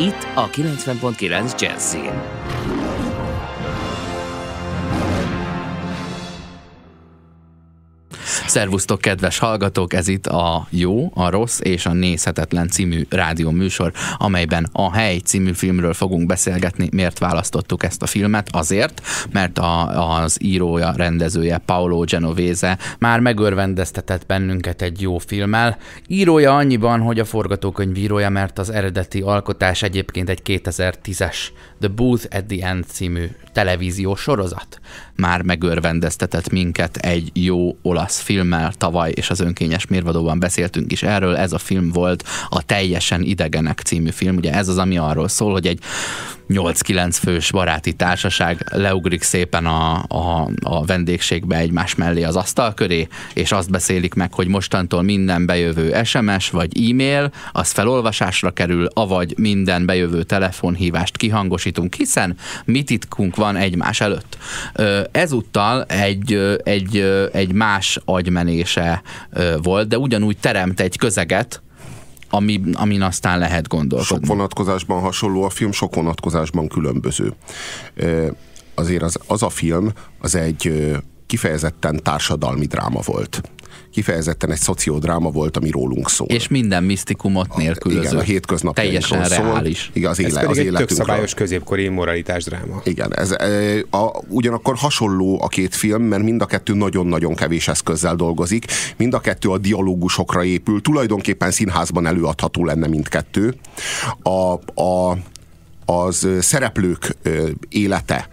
Itt a 90.9 Jazzin. Szervusztok, kedves hallgatók! Ez itt a Jó, a Rossz és a Nézhetetlen című rádió műsor, amelyben a Hely című filmről fogunk beszélgetni. Miért választottuk ezt a filmet? Azért, mert a, az írója, rendezője Paolo Genovese már megörvendeztetett bennünket egy jó filmmel. Írója annyiban, hogy a forgatókönyvírója, mert az eredeti alkotás egyébként egy 2010-es The Booth at the End című televíziós sorozat. Már megörvendeztetett minket egy jó olasz filmmel tavaly, és az önkényes mérvadóban beszéltünk is erről. Ez a film volt a Teljesen idegenek című film. Ugye ez az, ami arról szól, hogy egy 8-9 fős baráti társaság leugrik szépen a, a, a vendégségbe egymás mellé az asztal köré, és azt beszélik meg, hogy mostantól minden bejövő SMS vagy e-mail, az felolvasásra kerül, avagy minden bejövő telefonhívást kihangosítunk, hiszen mi titkunk van egymás előtt. Ezúttal egy, egy, egy más agymenése volt, de ugyanúgy teremt egy közeget, ami, amin aztán lehet gondolkodni. Sok vonatkozásban hasonló a film, sok vonatkozásban különböző. Azért az, az a film, az egy kifejezetten társadalmi dráma volt kifejezetten egy szociodráma volt, ami rólunk szól. És minden misztikumot nélkülöző. Igen, a hétköznapjainkról Teljesen szól. reális. Igen, az, Ez éle, pedig az egy életünkről. tök szabályos középkori moralitás dráma. Igen, ez, e, a, ugyanakkor hasonló a két film, mert mind a kettő nagyon-nagyon kevés eszközzel dolgozik, mind a kettő a dialógusokra épül, tulajdonképpen színházban előadható lenne mindkettő. A, a, az szereplők élete,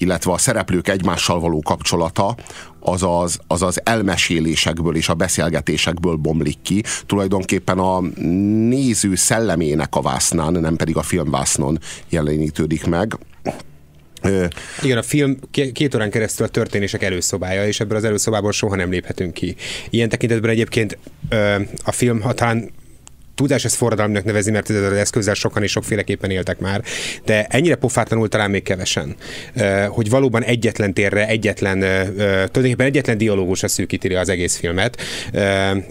illetve a szereplők egymással való kapcsolata, az az, az az elmesélésekből és a beszélgetésekből bomlik ki. Tulajdonképpen a néző szellemének a vásznán, nem pedig a filmvásznon jelenítődik meg. Igen, a film ké- két órán keresztül a történések előszobája, és ebből az előszobából soha nem léphetünk ki. Ilyen tekintetben egyébként a film, ha talán tudás ezt forradalomnak nevezni, mert ezzel az eszközzel sokan és sokféleképpen éltek már, de ennyire pofátlanul talán még kevesen, hogy valóban egyetlen térre, egyetlen, tulajdonképpen egyetlen dialógusra szűkíti az egész filmet,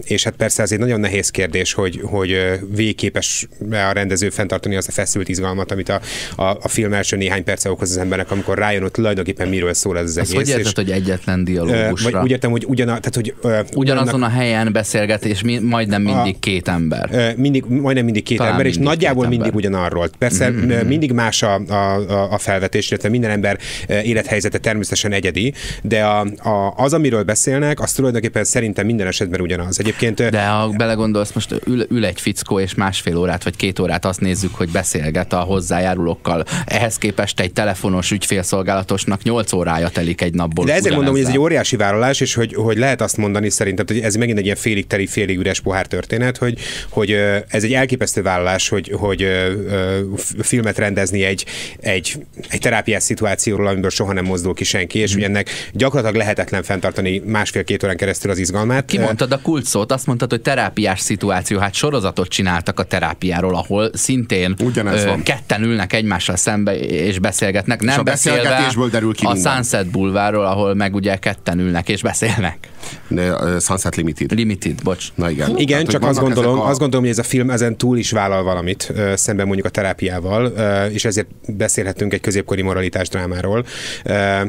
és hát persze ez egy nagyon nehéz kérdés, hogy, hogy végképes a rendező fenntartani azt a feszült izgalmat, amit a, a, a film első néhány perce okoz az embernek, amikor rájön, hogy tulajdonképpen miről szól ez az Ezt egész. hogy érted, hogy egyetlen dialógusra? Vagy úgy értem, hogy ugyan, tehát, hogy, Ugyanazon a helyen beszélget, és mi, majdnem mindig két ember. Mindig, majdnem mindig két Talán ember, és mindig nagyjából két mindig ember. ugyanarról. Persze mm-hmm. mindig más a, a, a- felvetés, illetve minden ember ö, élethelyzete természetesen egyedi, de a, a, az, amiről beszélnek, az tulajdonképpen szerintem minden esetben ugyanaz. Egyébként ö, De ha belegondolsz, most ül, ül egy fickó, és másfél órát vagy két órát azt nézzük, hogy beszélget a hozzájárulókkal. Ehhez képest egy telefonos ügyfélszolgálatosnak 8 órája telik egy napból. De ezért mondom, hogy ez egy óriási vállalás, és hogy, hogy lehet azt mondani szerintem, hogy ez megint egy ilyen félig teli, félig üres pohár történet, hogy, hogy ez egy elképesztő vállalás, hogy, hogy ö, ö, filmet rendezni egy, egy, egy terápiás szituációról, amiből soha nem mozdul ki senki, és hogy ennek gyakorlatilag lehetetlen fenntartani másfél-két órán keresztül az izgalmát. Kimondtad a kult szót, azt mondtad, hogy terápiás szituáció. Hát sorozatot csináltak a terápiáról, ahol szintén Ugyanez van. ketten ülnek egymással szembe és beszélgetnek. Nem a beszélve beszélgetésből derül ki a minden. Sunset Boulevardról, ahol meg ugye ketten ülnek és beszélnek. de, uh, Sunset Limited. Limited, bocs. Na igen. Igen, Hát, csak azt gondolom, a- azt gondolom, hogy ez a film ezen túl is vállal valamit, szemben mondjuk a terápiával, és ezért beszélhetünk egy középkori moralitás drámáról,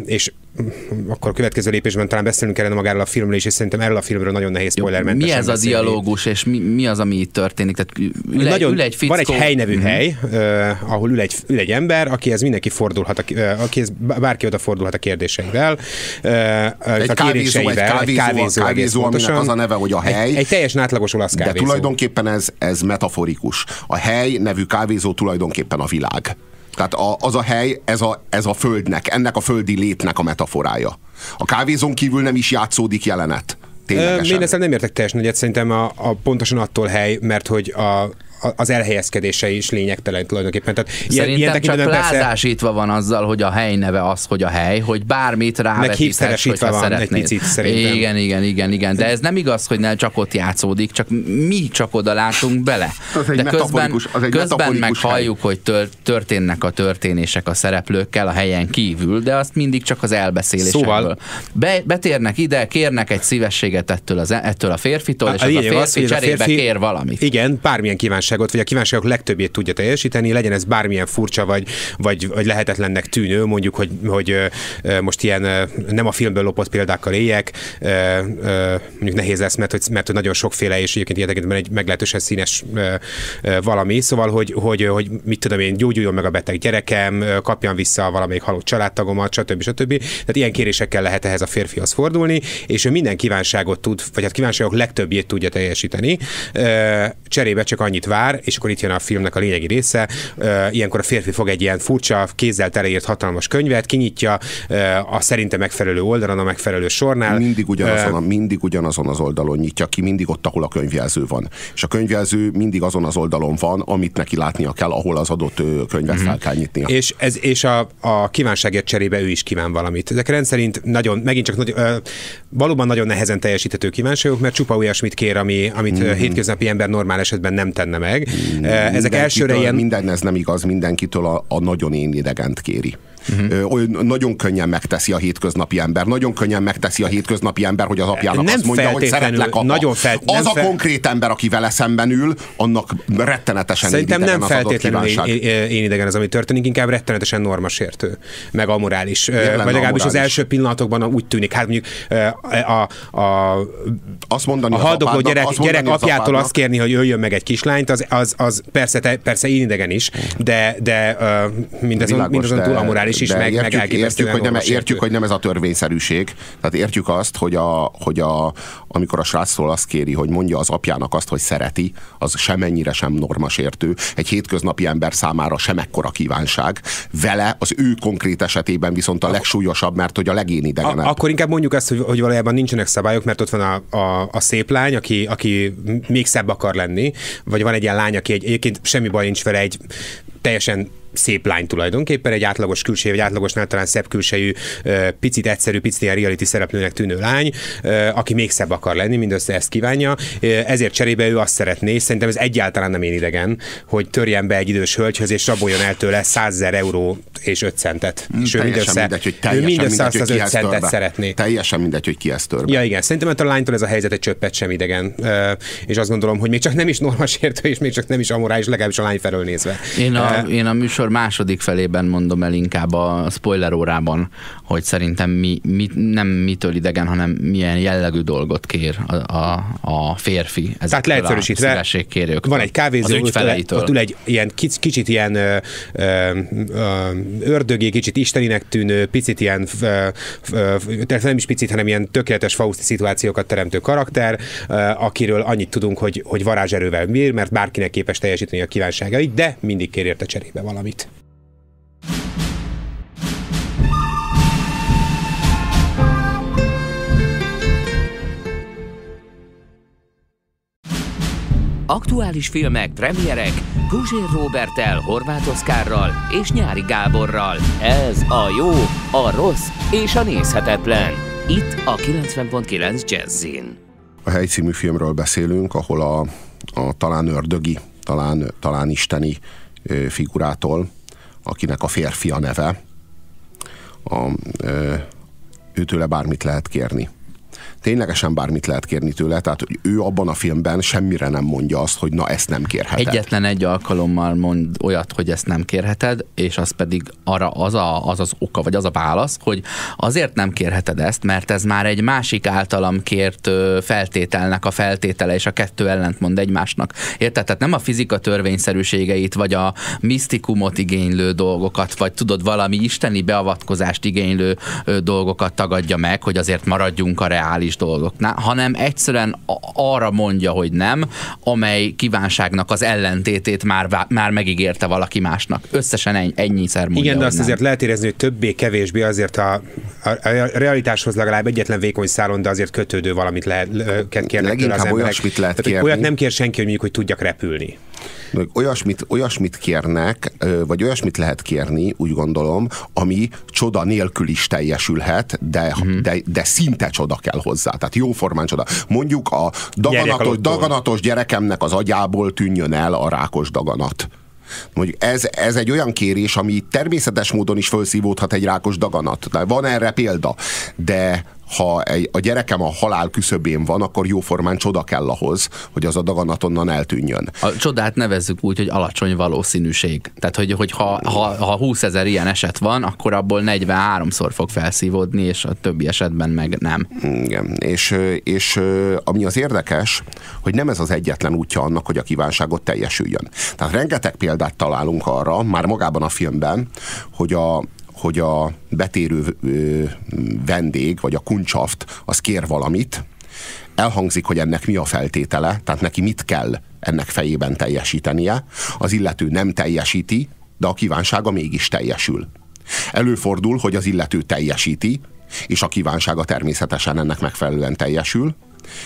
és akkor a következő lépésben talán beszélnünk kellene magáról a filmről is, és szerintem erről a filmről nagyon nehéz spoilermentesen Mi ez a beszélni. dialógus, és mi, mi az, ami itt történik? Tehát ül, Nagyon, ül egy fickó, van egy hely nevű Mhm. hely, uh, ahol ül egy, ül egy ember, akihez mindenki fordulhat, a, uh, akihez bárki oda fordulhat a kérdéseivel, uh, Egy a kávézó, egy kéréseivel, kávézó, kávézó aminek pontosan. az a neve, hogy a hely. Egy, egy teljesen átlagos olasz De kávézó. tulajdonképpen ez, ez metaforikus. A hely nevű kávézó tulajdonképpen a világ. Tehát a, az a hely, ez a, ez a földnek, ennek a földi létnek a metaforája. A kávézón kívül nem is játszódik jelenet. Ténylegesen. Én ezzel nem értek teljesen egyet, szerintem a, a pontosan attól hely, mert hogy a, az elhelyezkedése is lényegtelen tulajdonképpen. Tehát Szerintem ilyen csak plázásítva van azzal, hogy a hely neve az, hogy a hely, hogy bármit rávetíthetsz, hogyha van szeretnéd. egy picit szerintem. Igen, igen, igen, igen, de ez nem igaz, hogy ne csak ott játszódik, csak mi csak oda látunk bele. Az egy de közben, az egy közben meg halljuk, hogy történnek a történések a szereplőkkel a helyen kívül, de azt mindig csak az elbeszélésekből. Szóval, Be, betérnek ide, kérnek egy szívességet ettől, az, ettől a férfitől, a, és a az a férfi az, cserébe a férfi, kér valamit. Igen, bármilyen kívánságot, vagy a kívánságok legtöbbét tudja teljesíteni, legyen ez bármilyen furcsa, vagy, vagy, vagy lehetetlennek tűnő, mondjuk, hogy, hogy most ilyen nem a filmből lopott példákkal éljek, mondjuk nehéz lesz, mert hogy, mert hogy nagyon sokféle, és egyébként ilyen egy meglehetősen színes valami, szóval, hogy, hogy, hogy mit tudom én, gyógyuljon meg a beteg gyerekem, kapjam vissza valamelyik halott családtagomat, stb. stb. Tehát ilyen kérésekkel lehet ehhez a férfihoz fordulni, és ő minden kívánságot tud, vagy hát kívánságok legtöbbjét tudja teljesíteni. Cserébe csak annyit vár, és akkor itt jön a filmnek a lényegi része. Ilyenkor a férfi fog egy ilyen furcsa, kézzel teleírt hatalmas könyvet, kinyitja a szerinte megfelelő oldalon, a megfelelő sornál. Mindig ugyanazon, a, mindig ugyanazon az oldalon nyitja ki, mindig ott, ahol a könyvjelző van. És a könyvjelző mindig azon az oldalon van, amit neki látnia kell, ahol az adott könyvet mm-hmm. fel kell nyitnia. És, ez, és a, a kívánságért cserébe ő is kíván valamit. Ezek rendszerint nagyon, megint csak nagy, valóban nagyon nehezen teljesíthető kívánságok, mert csupa olyasmit kér, ami, amit mm-hmm. hétköznapi ember normál esetben nem tenne meg. Mm, Ezek elsőre ilyen... Minden ez nem igaz, mindenkitől a, a nagyon én idegent kéri. Uh-huh. Nagyon könnyen megteszi a hétköznapi ember. Nagyon könnyen megteszi a hétköznapi ember, hogy az apjának nem azt mondja, hogy szeretlek apa. Nagyon felt, az a fel... konkrét ember, aki vele szemben ül, annak rettenetesen Szerintem nem feltétlenül én, én idegen az, ami történik, inkább rettenetesen normasértő, meg amorális. Vagy legalábbis az első pillanatokban úgy tűnik. Hát mondjuk a, a, azt mondani a haldokló gyerek, azt gyerek apjától azt kérni, hogy jöjjön meg egy kislányt, az, az, az persze, persze én idegen is, de, de mindazon, mindazon túl amorális is, is meg, értjük, meg értjük, hogy nem, értjük, hogy nem ez a törvényszerűség. Tehát értjük azt, hogy, a, hogy a, amikor a sráctól azt kéri, hogy mondja az apjának azt, hogy szereti, az semennyire sem normasértő. Egy hétköznapi ember számára sem ekkora kívánság. Vele az ő konkrét esetében viszont a legsúlyosabb, mert hogy a legén idegenebb. Akkor inkább mondjuk azt, hogy, hogy valójában nincsenek szabályok, mert ott van a, a, a szép lány, aki, aki még szebb akar lenni, vagy van egy ilyen lány, aki egy, egyébként semmi baj nincs vele, egy teljesen szép lány tulajdonképpen, egy átlagos külsejű, egy átlagosnál talán szebb külsejű, picit egyszerű, picit ilyen reality szereplőnek tűnő lány, aki még szebb akar lenni, mindössze ezt kívánja. Ezért cserébe ő azt szeretné, szerintem ez egyáltalán nem én idegen, hogy törjen be egy idős hölgyhöz, és raboljon el tőle 100 euró és 5 centet. Mm, és ő mindössze, mindegy, hogy teljesen ő mindössze mindegy, azt az 5 centet törbe. szeretné. Teljesen mindegy, hogy ki ezt törbe. Ja, igen. Szerintem ettől a lánytól ez a helyzet egy csöppet sem idegen. És azt gondolom, hogy még csak nem is normasértő, és még csak nem is amorális, legalábbis a lány felől nézve. Én a, én a műsor második felében mondom el inkább a spoiler órában, hogy szerintem mi, mi nem mitől idegen, hanem milyen jellegű dolgot kér a, a, a férfi. Tehát leegyszerűsítve, van egy kávézó, ott, ott ül egy ilyen kicsit, kicsit ilyen ö, ö, ördögé, kicsit isteninek tűnő, picit ilyen, ö, ö, nem is picit, hanem ilyen tökéletes fauszti szituációkat teremtő karakter, ö, akiről annyit tudunk, hogy, hogy varázserővel bír, mert bárkinek képes teljesíteni a kívánságait, de mindig kér érte cserébe valamit. Aktuális filmek, premierek Guzsér Robertel, Horváth Oszkárral és Nyári Gáborral. Ez a jó, a rossz és a nézhetetlen. Itt a 90.9 Jazzin. A hely című filmről beszélünk, ahol a, a talán ördögi, talán, talán isteni figurától, akinek a férfi a neve, a, őtőle bármit lehet kérni ténylegesen bármit lehet kérni tőle, tehát hogy ő abban a filmben semmire nem mondja azt, hogy na ezt nem kérheted. Egyetlen egy alkalommal mond olyat, hogy ezt nem kérheted, és az pedig arra az, a, az az oka, vagy az a válasz, hogy azért nem kérheted ezt, mert ez már egy másik általam kért feltételnek a feltétele, és a kettő ellent mond egymásnak. Érted? Tehát nem a fizika törvényszerűségeit, vagy a misztikumot igénylő dolgokat, vagy tudod, valami isteni beavatkozást igénylő dolgokat tagadja meg, hogy azért maradjunk a reális triviális dolgoknál, hanem egyszerűen arra mondja, hogy nem, amely kívánságnak az ellentétét már, már megígérte valaki másnak. Összesen ennyi, ennyiszer mondja, Igen, de azt nem. azért lehet érezni, hogy többé-kevésbé azért a, a, a realitáshoz legalább egyetlen vékony szálon, de azért kötődő valamit lehet kérni. Leginkább tőle az olyasmit lehet Tehát, kérni. Olyat nem kér senki, hogy mondjuk, hogy tudjak repülni. Olyasmit, olyasmit kérnek, vagy olyasmit lehet kérni, úgy gondolom, ami csoda nélkül is teljesülhet, de, uh-huh. de, de szinte csoda kell hozzá. Tehát jóformán csoda. Mondjuk a daganatos, daganatos gyerekemnek az agyából tűnjön el a rákos daganat. Mondjuk ez, ez egy olyan kérés, ami természetes módon is felszívódhat egy rákos daganat. De van erre példa. De ha egy, a gyerekem a halál küszöbén van, akkor jóformán csoda kell ahhoz, hogy az a daganat onnan eltűnjön. A csodát nevezzük úgy, hogy alacsony valószínűség. Tehát, hogy, hogy ha, ha, ha 20 ezer ilyen eset van, akkor abból 43-szor fog felszívódni, és a többi esetben meg nem. Igen, és, és ami az érdekes, hogy nem ez az egyetlen útja annak, hogy a kívánságot teljesüljön. Tehát rengeteg példát találunk arra, már magában a filmben, hogy a, hogy a betérő vendég, vagy a kuncsaft, az kér valamit, elhangzik, hogy ennek mi a feltétele, tehát neki mit kell ennek fejében teljesítenie, az illető nem teljesíti, de a kívánsága mégis teljesül. Előfordul, hogy az illető teljesíti, és a kívánsága természetesen ennek megfelelően teljesül,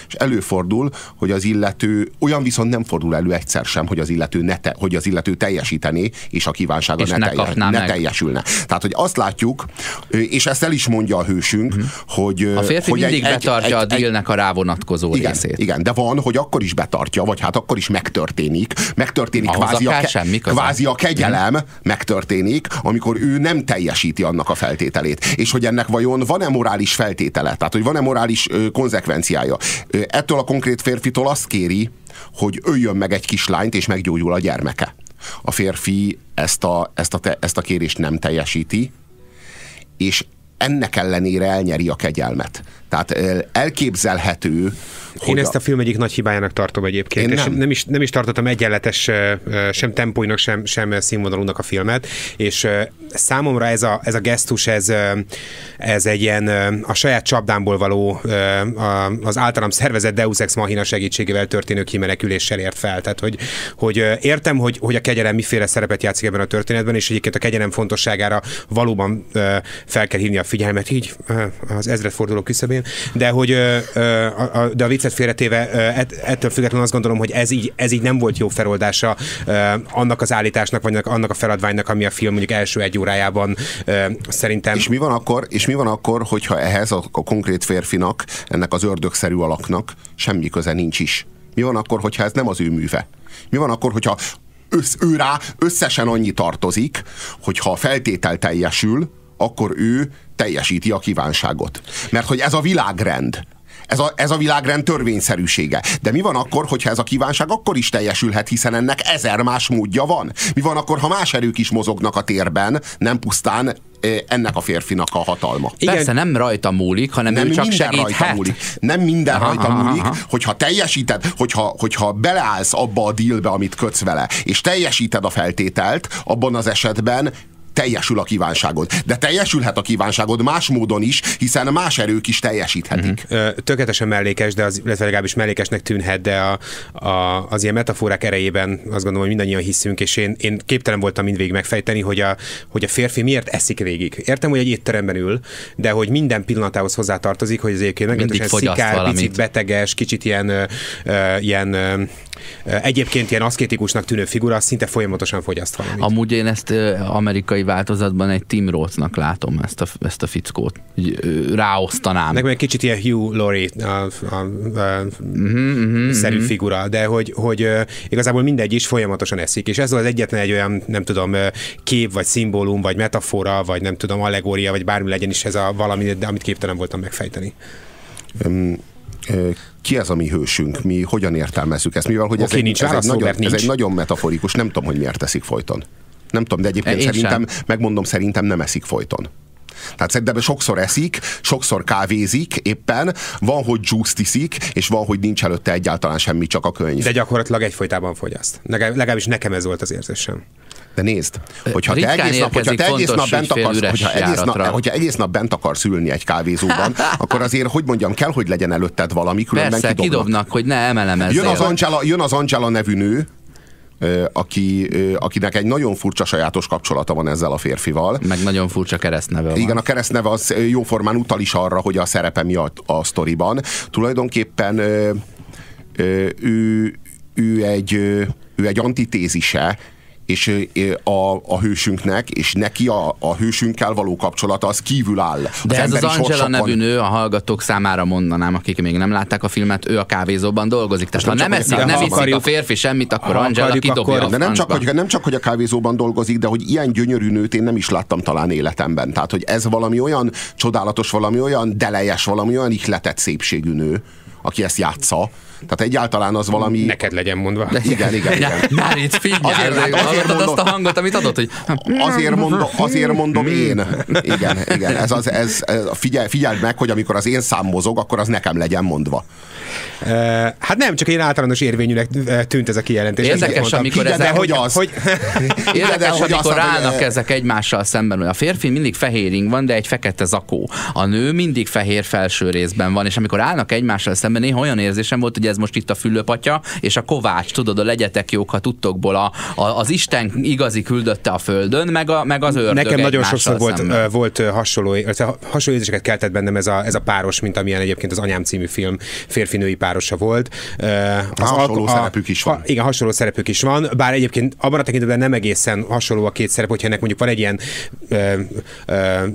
és előfordul, hogy az illető, olyan viszont nem fordul elő egyszer sem, hogy az illető, ne te, hogy az illető teljesítené, és a kívánsága és ne, ne, teljes, ne teljesülne. Tehát, hogy azt látjuk, és ezt el is mondja a hősünk, hmm. hogy... A férfi hogy mindig egy, betartja egy, a dílnek a rávonatkozó igen, részét. Igen, de van, hogy akkor is betartja, vagy hát akkor is megtörténik. Megtörténik kvázi a, ke, kvázi a kegyelem, hmm. megtörténik, amikor ő nem teljesíti annak a feltételét. És hogy ennek vajon van-e morális feltétele? Tehát, hogy van-e morális ö, konzekvenciája? Ettől a konkrét férfitől azt kéri, hogy öljön meg egy kislányt, és meggyógyul a gyermeke. A férfi ezt a, ezt a, te, ezt a kérést nem teljesíti, és ennek ellenére elnyeri a kegyelmet. Tehát elképzelhető, én ezt a film egyik nagy hibájának tartom egyébként, Én nem. és nem is, nem is tartottam egyenletes sem tempóinak, sem, sem színvonalúnak a filmet, és számomra ez a, ez a gesztus, ez, ez egy ilyen a saját csapdámból való, az általam szervezett Deus Ex Machina segítségével történő kimeneküléssel ért fel. Tehát, hogy, hogy értem, hogy, hogy a kegyelem miféle szerepet játszik ebben a történetben, és egyébként a kegyelem fontosságára valóban fel kell hívni a figyelmet, így az ezredforduló küszöbén, de hogy de a vicc viccet félretéve ettől függetlenül azt gondolom, hogy ez így, ez így nem volt jó feloldása annak az állításnak, vagy annak a feladványnak, ami a film mondjuk első egy órájában szerintem. És mi van akkor, és mi van akkor hogyha ehhez a, a konkrét férfinak, ennek az ördögszerű alaknak semmi köze nincs is? Mi van akkor, hogyha ez nem az ő műve? Mi van akkor, hogyha össz, ő rá összesen annyi tartozik, hogyha a feltétel teljesül, akkor ő teljesíti a kívánságot. Mert hogy ez a világrend. Ez a, ez a világrend törvényszerűsége. De mi van akkor, hogyha ez a kívánság akkor is teljesülhet, hiszen ennek ezer más módja van? Mi van akkor, ha más erők is mozognak a térben, nem pusztán ennek a férfinak a hatalma. Igen. Persze nem rajta múlik, hanem nem ő csak minden segíthet. Rajta múlik. Nem minden aha, rajta aha, múlik, aha. hogyha teljesíted, hogyha, hogyha beleállsz abba a dílbe, amit kötsz vele, és teljesíted a feltételt, abban az esetben teljesül a kívánságod. De teljesülhet a kívánságod más módon is, hiszen más erők is teljesíthetik. Uh-huh. Tökéletesen mellékes, de az, illetve legalábbis mellékesnek tűnhet, de a, a, az ilyen metaforák erejében azt gondolom, hogy mindannyian hiszünk, és én, én képtelen voltam mindvégig megfejteni, hogy a, hogy a férfi miért eszik végig. Értem, hogy egy étteremben ül, de hogy minden pillanatához hozzátartozik, hogy az egyébként meglehetősen szikár, picit beteges, kicsit ilyen, uh, ilyen uh, egyébként ilyen aszkétikusnak tűnő figura, szinte folyamatosan fogyaszt valamit. Amúgy én ezt uh, amerikai változatban egy Tim Roth-nak látom ezt a, ezt a fickót. Ráosztanám. Nekem egy kicsit ilyen Hugh Laurie a, a, a, uh-huh, uh-huh, szerű uh-huh. figura, de hogy, hogy igazából mindegy is folyamatosan eszik, és ez az egyetlen egy olyan, nem tudom, kép, vagy szimbólum, vagy metafora, vagy nem tudom, allegória, vagy bármi legyen is ez a valami, de amit képtelen voltam megfejteni. Um, ki ez a mi hősünk, mi hogyan értelmezzük ezt, mivel hogy okay, ez, egy, nincs ez, egy nagyon, nincs. ez egy nagyon metaforikus, nem tudom, hogy miért teszik folyton. Nem tudom, de egyébként Én szerintem, sem. megmondom, szerintem nem eszik folyton. Tehát szerintem sokszor eszik, sokszor kávézik éppen, van, hogy juice iszik, és van, hogy nincs előtte egyáltalán semmi, csak a könyv. De gyakorlatilag egyfolytában fogyaszt. Legalábbis nekem ez volt az érzésem. De nézd, hogyha te egész nap, hogyha te egész nap bent akarsz, hogyha egész, nap, hogyha egész nap bent akarsz ülni egy kávézóban, akkor azért, hogy mondjam, kell, hogy legyen előtted valami, különben Persze, kidobnak. kidobnak hogy ne emelemezzél. Jön az, Angela, jön az Angela nevű nő, aki, akinek egy nagyon furcsa sajátos kapcsolata van ezzel a férfival. Meg nagyon furcsa keresztneve van. Igen, a keresztneve az jóformán utal is arra, hogy a szerepe miatt a sztoriban. Tulajdonképpen ő, ő egy, ő egy antitézise és a, a hősünknek, és neki a, a hősünkkel való kapcsolata az kívül áll. De az ez az Angela nevű nő, a hallgatók számára mondanám, akik még nem látták a filmet, ő a kávézóban dolgozik. Tehát ha nem eszik, nem iszik a férfi semmit, akkor Angela kidobja akkor, De nem csak, hogy, nem csak, hogy a kávézóban dolgozik, de hogy ilyen gyönyörű nőt én nem is láttam talán életemben. Tehát, hogy ez valami olyan csodálatos, valami olyan delejes, valami olyan ihletett szépségű nő, aki ezt játsza, tehát egyáltalán az valami... Neked legyen mondva. De igen, igen, igen. Már itt figyelj, azért, azért, azért mondom, azt a hangot, amit adott, hogy... Azért mondom, azért mondom én. Igen, igen. Ez az, ez, figyelj, figyeld meg, hogy amikor az én szám mozog, akkor az nekem legyen mondva. Hát nem, csak én általános érvényűnek tűnt ez a kijelentés. Érdekes, amikor ezek, hogy, az. Hogy, Érdekes, hogy amikor állnak ezek egymással szemben, hogy a férfi mindig fehéring van, de egy fekete zakó. A nő mindig fehér felső részben van, és amikor állnak egymással szemben, néha olyan érzésem volt, hogy ez most itt a fülöpatya, és a kovács, tudod, a legyetek jók, ha tudtokból a, a, az Isten igazi küldötte a földön, meg, a, meg az ördög Nekem nagyon sokszor volt, volt hasonló, hasonló érzéseket keltett bennem ez a, ez a páros, mint amilyen egyébként az Anyám című film férfinői párosa volt. Az hasonló a, szerepük is van. A, igen, hasonló szerepük is van, bár egyébként abban a tekintetben nem egészen hasonló a két szerep, hogyha ennek mondjuk van egy ilyen ö, ö,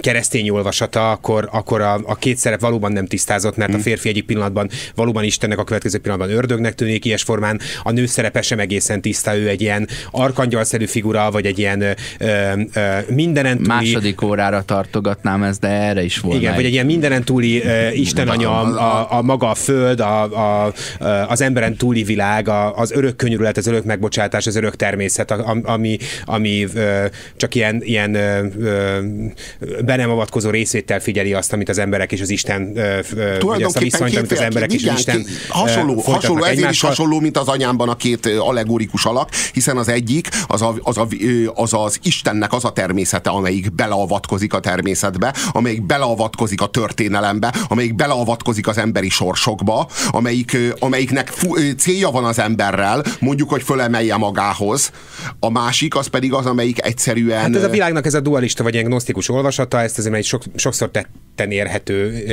keresztény olvasata, akkor, akkor a, a két szerep valóban nem tisztázott, mert hmm. a férfi egyik pillanatban valóban Istennek, a következő pillanatban ördögnek tűnik ilyes formán, a nő szerepe sem egészen tiszta, ő egy ilyen arkangyalszerű figura, vagy egy ilyen ö, ö, mindenen túli... Második órára tartogatnám ezt, de erre is volt. Igen, vagy egy ilyen mindenen túli ö, Isten anya, a, a, maga a föld, a, a, az emberen túli világ, a, az örök könyörület, az örök megbocsátás, az örök természet, ami, ami ö, csak ilyen, ilyen ö, be nem avatkozó részvétel figyeli azt, amit az emberek és az Isten, ö, vagy azt a viszonyt, amit az emberek és az Isten hasonló, hasonló ezért egymással. is hasonló, mint az anyámban a két allegorikus alak, hiszen az egyik az, a, az, a, az az Istennek az a természete, amelyik beleavatkozik a természetbe, amelyik beleavatkozik a történelembe, amelyik beleavatkozik az emberi sorsokba, amelyik, amelyiknek fu, célja van az emberrel, mondjuk, hogy fölemelje magához. A másik az pedig az, amelyik egyszerűen... Hát ez a világnak ez a dualista vagy ilyen gnosztikus olvasata, ezt azért egy sok, sokszor tett tetten érhető,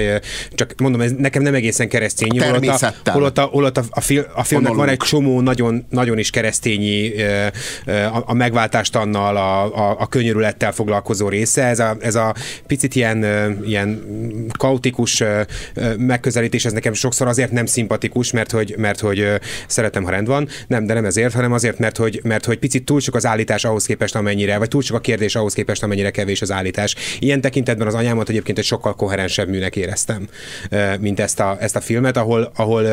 csak mondom, ez nekem nem egészen keresztény. Holott a, holott a, holott a, a, fil, a filmnek van egy csomó nagyon, nagyon is keresztényi a, a megváltást annal, a, a, a könyörülettel foglalkozó része. Ez a, ez a picit ilyen, ilyen kaotikus megközelítés, ez nekem sokszor azért nem szimpatikus, mert hogy, mert hogy szeretem, ha rend van. Nem, de nem ezért, hanem azért, mert hogy, mert hogy picit túl sok az állítás ahhoz képest, amennyire, vagy túl sok a kérdés ahhoz képest, amennyire kevés az állítás. Ilyen tekintetben az anyámat egyébként egy sokkal koherensebb műnek éreztem, mint ezt a, ezt a filmet, ahol, ahol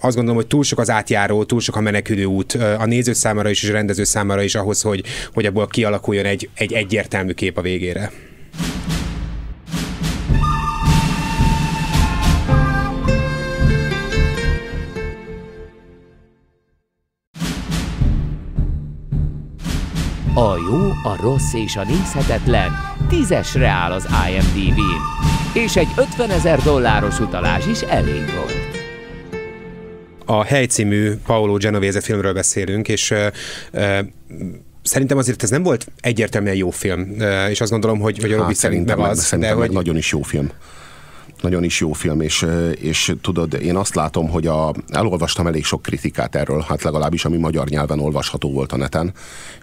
azt gondolom, hogy túl sok az átjáró, túl sok a menekülő út a néző számára is, és a rendező számára is ahhoz, hogy, hogy abból kialakuljon egy, egy egyértelmű kép a végére. A jó, a rossz és a nézhetetlen tízesre áll az IMDb-n, és egy 50 ezer dolláros utalás is elég volt. A helycímű Paolo Genovese filmről beszélünk, és uh, uh, szerintem azért ez nem volt egyértelműen jó film, és azt gondolom, hogy, hogy a Robi hát, szerintem az. Szerintem de, hogy... nagyon is jó film nagyon is jó film, és, és tudod, én azt látom, hogy a, elolvastam elég sok kritikát erről, hát legalábbis ami magyar nyelven olvasható volt a neten,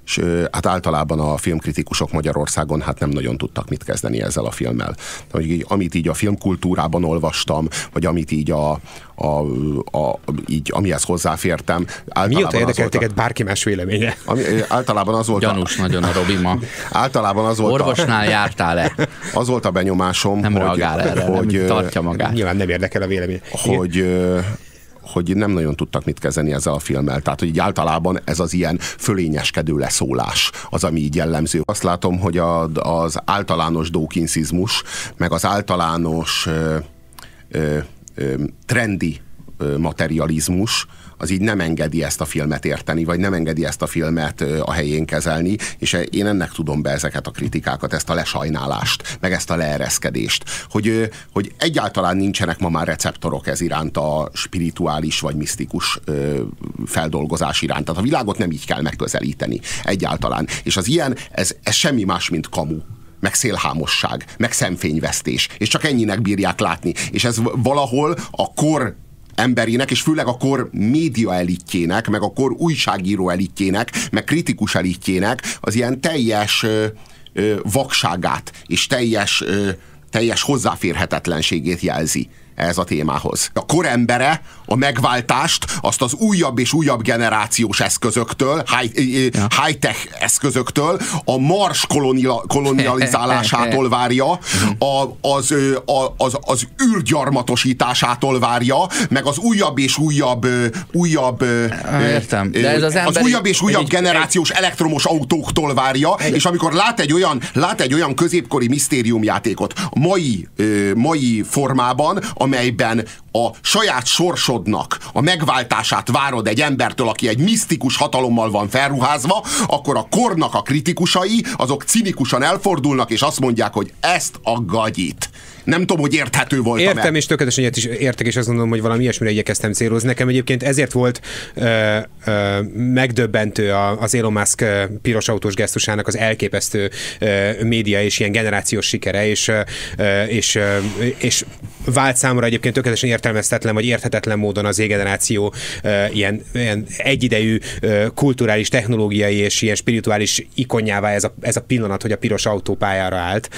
és hát általában a filmkritikusok Magyarországon hát nem nagyon tudtak mit kezdeni ezzel a filmmel. Hogy így, amit így a filmkultúrában olvastam, vagy amit így a, a, a, így, amihez hozzáfértem. Mióta érdekel téged bárki más véleménye? Ami, általában az volt Gyanús a, nagyon a Robi ma. Általában az volt Orvosnál a, jártál-e? Az volt a benyomásom, nem hogy, reagál erre, hogy, nem tartja magát. Nyilván nem érdekel a vélemény. Hogy, hogy nem nagyon tudtak mit kezdeni ezzel a filmmel. Tehát, hogy így általában ez az ilyen fölényeskedő leszólás az, ami így jellemző. Azt látom, hogy a, az általános dawkinsizmus, meg az általános ö, ö, trendi materializmus, az így nem engedi ezt a filmet érteni, vagy nem engedi ezt a filmet a helyén kezelni, és e, én ennek tudom be ezeket a kritikákat, ezt a lesajnálást, meg ezt a leereszkedést, hogy, hogy egyáltalán nincsenek ma már receptorok ez iránt a spirituális vagy misztikus feldolgozás iránt. Tehát a világot nem így kell megközelíteni egyáltalán. És az ilyen, ez, ez semmi más, mint kamu meg szélhámosság, meg szemfényvesztés, és csak ennyinek bírják látni. És ez valahol a kor emberének, és főleg a kor média elitjének, meg a kor újságíró elitjének, meg kritikus elitjének az ilyen teljes ö, ö, vakságát és teljes, ö, teljes hozzáférhetetlenségét jelzi ehhez a témához. A korembere a megváltást azt az újabb és újabb generációs eszközöktől, high-tech eszközöktől, a mars kolonializálásától várja, a, az, a, az, az űrgyarmatosításától várja, meg az újabb és újabb újabb Értem. De ez az, az újabb és újabb egy, generációs egy, elektromos autóktól várja, egy, és amikor lát egy olyan, lát egy olyan középkori misztériumjátékot mai, mai formában, amelyben a saját sorsodnak a megváltását várod egy embertől, aki egy misztikus hatalommal van felruházva, akkor a kornak a kritikusai, azok cinikusan elfordulnak, és azt mondják, hogy ezt a gagyit nem tudom, hogy érthető volt. Értem, és tökéletesen ilyet is értek, és azt gondolom, hogy valami ilyesmire igyekeztem célozni. Nekem egyébként ezért volt ö, ö, megdöbbentő az Elon Musk piros autós gesztusának az elképesztő ö, média és ilyen generációs sikere, és, ö, és, ö, és vált számomra egyébként tökéletesen értelmeztetlen vagy érthetetlen módon az Z-generáció ilyen, ilyen egyidejű kulturális, technológiai és ilyen spirituális ikonjává ez a, ez a pillanat, hogy a piros autó pályára állt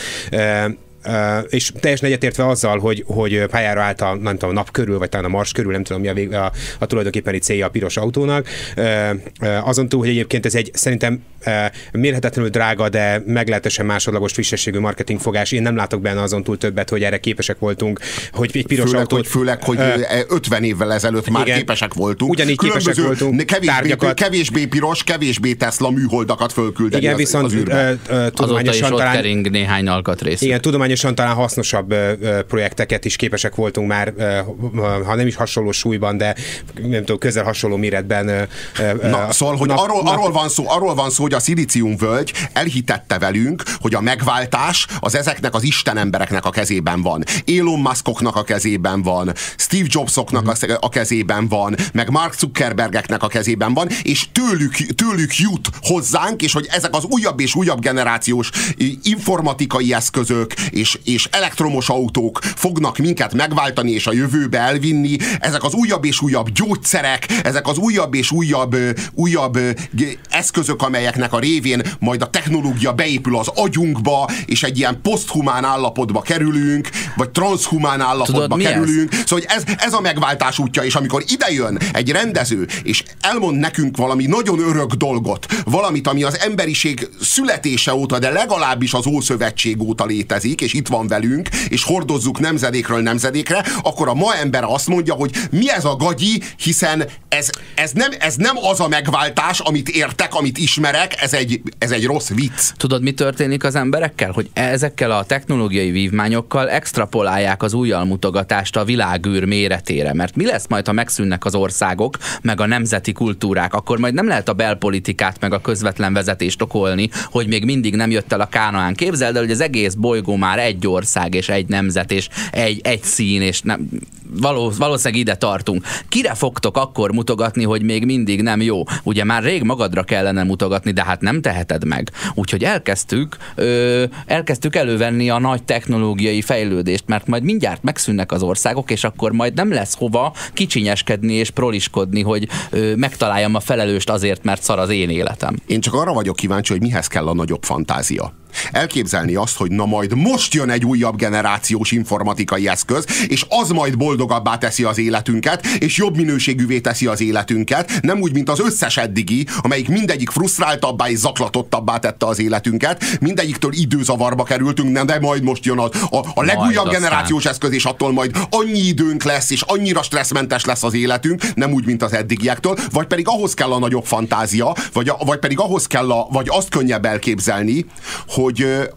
és teljesen egyetértve azzal, hogy, hogy pályára állt a, nem tudom, a nap körül, vagy talán a Mars körül, nem tudom, mi a, vég, a, a tulajdonképpeni célja a piros autónak. Azon túl, hogy egyébként ez egy szerintem mérhetetlenül drága, de meglehetősen másodlagos frissességű marketingfogás. Én nem látok benne azon túl többet, hogy erre képesek voltunk, hogy egy piros főleg, autót... Hogy, főleg, hogy uh, 50 évvel ezelőtt már igen, képesek voltunk. Ugyanígy képesek voltunk. Kevésbé, tárgyakat. kevésbé piros, kevésbé Tesla műholdakat fölküldeni Igen, az, viszont az űrbe. Uh, uh, tudományosan talán... kering néhány alkatrész. Igen, tudományosan talán hasznosabb projekteket is képesek voltunk már, ha nem is hasonló súlyban, de nem tudom, közel hasonló méretben. Na, szóval, hogy nap, arról, nap, arról, van szó, arról van szó, hogy a szilícium völgy elhitette velünk, hogy a megváltás az ezeknek az Isten embereknek a kezében van. Elon Muskoknak a kezében van, Steve Jobsoknak mm. a kezében van, meg Mark Zuckerbergeknek a kezében van, és tőlük, tőlük jut hozzánk, és hogy ezek az újabb és újabb generációs informatikai eszközök és, és elektromos autók fognak minket megváltani és a jövőbe elvinni, ezek az újabb és újabb gyógyszerek, ezek az újabb és újabb, újabb eszközök, amelyeknek a révén majd a technológia beépül az agyunkba, és egy ilyen poszthumán állapotba kerülünk, vagy transhumán állapotba Tudod, kerülünk. Ez? Szóval ez, ez a megváltás útja, és amikor idejön egy rendező, és elmond nekünk valami nagyon örök dolgot, valamit, ami az emberiség születése óta, de legalábbis az Ószövetség óta létezik, és itt van velünk, és hordozzuk nemzedékről nemzedékre, akkor a ma ember azt mondja, hogy mi ez a gagyi, hiszen ez, ez, nem, ez nem az a megváltás, amit értek, amit ismerek, ez egy, ez egy rossz vicc. Tudod, mi történik az emberekkel? Hogy ezekkel a technológiai vívmányokkal extrapolálják az újjalmutogatást a világűr méretére. Mert mi lesz majd, ha megszűnnek az országok, meg a nemzeti kultúrák, akkor majd nem lehet a belpolitikát, meg a közvetlen vezetést okolni, hogy még mindig nem jött el a Kánaán. Képzeld el, hogy az egész bolygó már egy ország, és egy nemzet, és egy, egy szín, és nem, való, valószínűleg ide tartunk. Kire fogtok akkor mutogatni, hogy még mindig nem jó? Ugye már rég magadra kellene mutogatni, de hát nem teheted meg. Úgyhogy elkezdtük, ö, elkezdtük elővenni a nagy technológiai fejlődést, mert majd mindjárt megszűnnek az országok, és akkor majd nem lesz hova kicsinyeskedni és proliskodni, hogy ö, megtaláljam a felelőst azért, mert szar az én életem. Én csak arra vagyok kíváncsi, hogy mihez kell a nagyobb fantázia. Elképzelni azt, hogy na majd most jön egy újabb generációs informatikai eszköz, és az majd boldogabbá teszi az életünket, és jobb minőségűvé teszi az életünket, nem úgy, mint az összes eddigi, amelyik mindegyik frusztráltabbá és zaklatottabbá tette az életünket, mindegyiktől időzavarba kerültünk, de majd most jön a, a, a legújabb majd generációs aztán. eszköz, és attól majd annyi időnk lesz, és annyira stresszmentes lesz az életünk, nem úgy, mint az eddigiektől, vagy pedig ahhoz kell a nagyobb fantázia, vagy, a, vagy pedig ahhoz kell, a, vagy azt könnyebb elképzelni, hogy,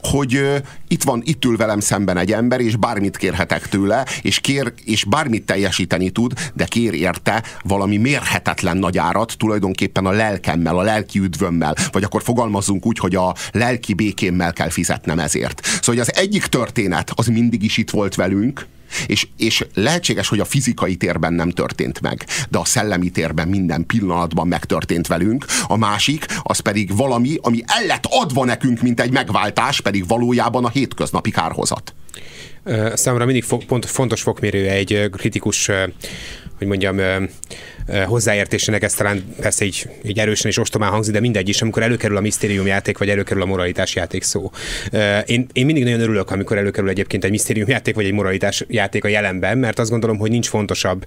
hogy itt van, itt ül velem szemben egy ember, és bármit kérhetek tőle, és kér, és bármit teljesíteni tud, de kér érte valami mérhetetlen nagy árat, tulajdonképpen a lelkemmel, a lelki üdvömmel, vagy akkor fogalmazzunk úgy, hogy a lelki békémmel kell fizetnem ezért. Szóval hogy az egyik történet az mindig is itt volt velünk, és, és lehetséges, hogy a fizikai térben nem történt meg, de a szellemi térben minden pillanatban megtörtént velünk. A másik, az pedig valami, ami el lett adva nekünk, mint egy megváltás, pedig valójában a hétköznapi kárhozat. Számomra mindig fo- pont, fontos fokmérő egy kritikus hogy mondjam, hozzáértésének, ez talán persze így, így erősen és ostomán hangzik, de mindegy is, amikor előkerül a misztérium játék, vagy előkerül a moralitás játék szó. Én, én mindig nagyon örülök, amikor előkerül egyébként egy misztérium játék, vagy egy moralitás játék a jelenben, mert azt gondolom, hogy nincs fontosabb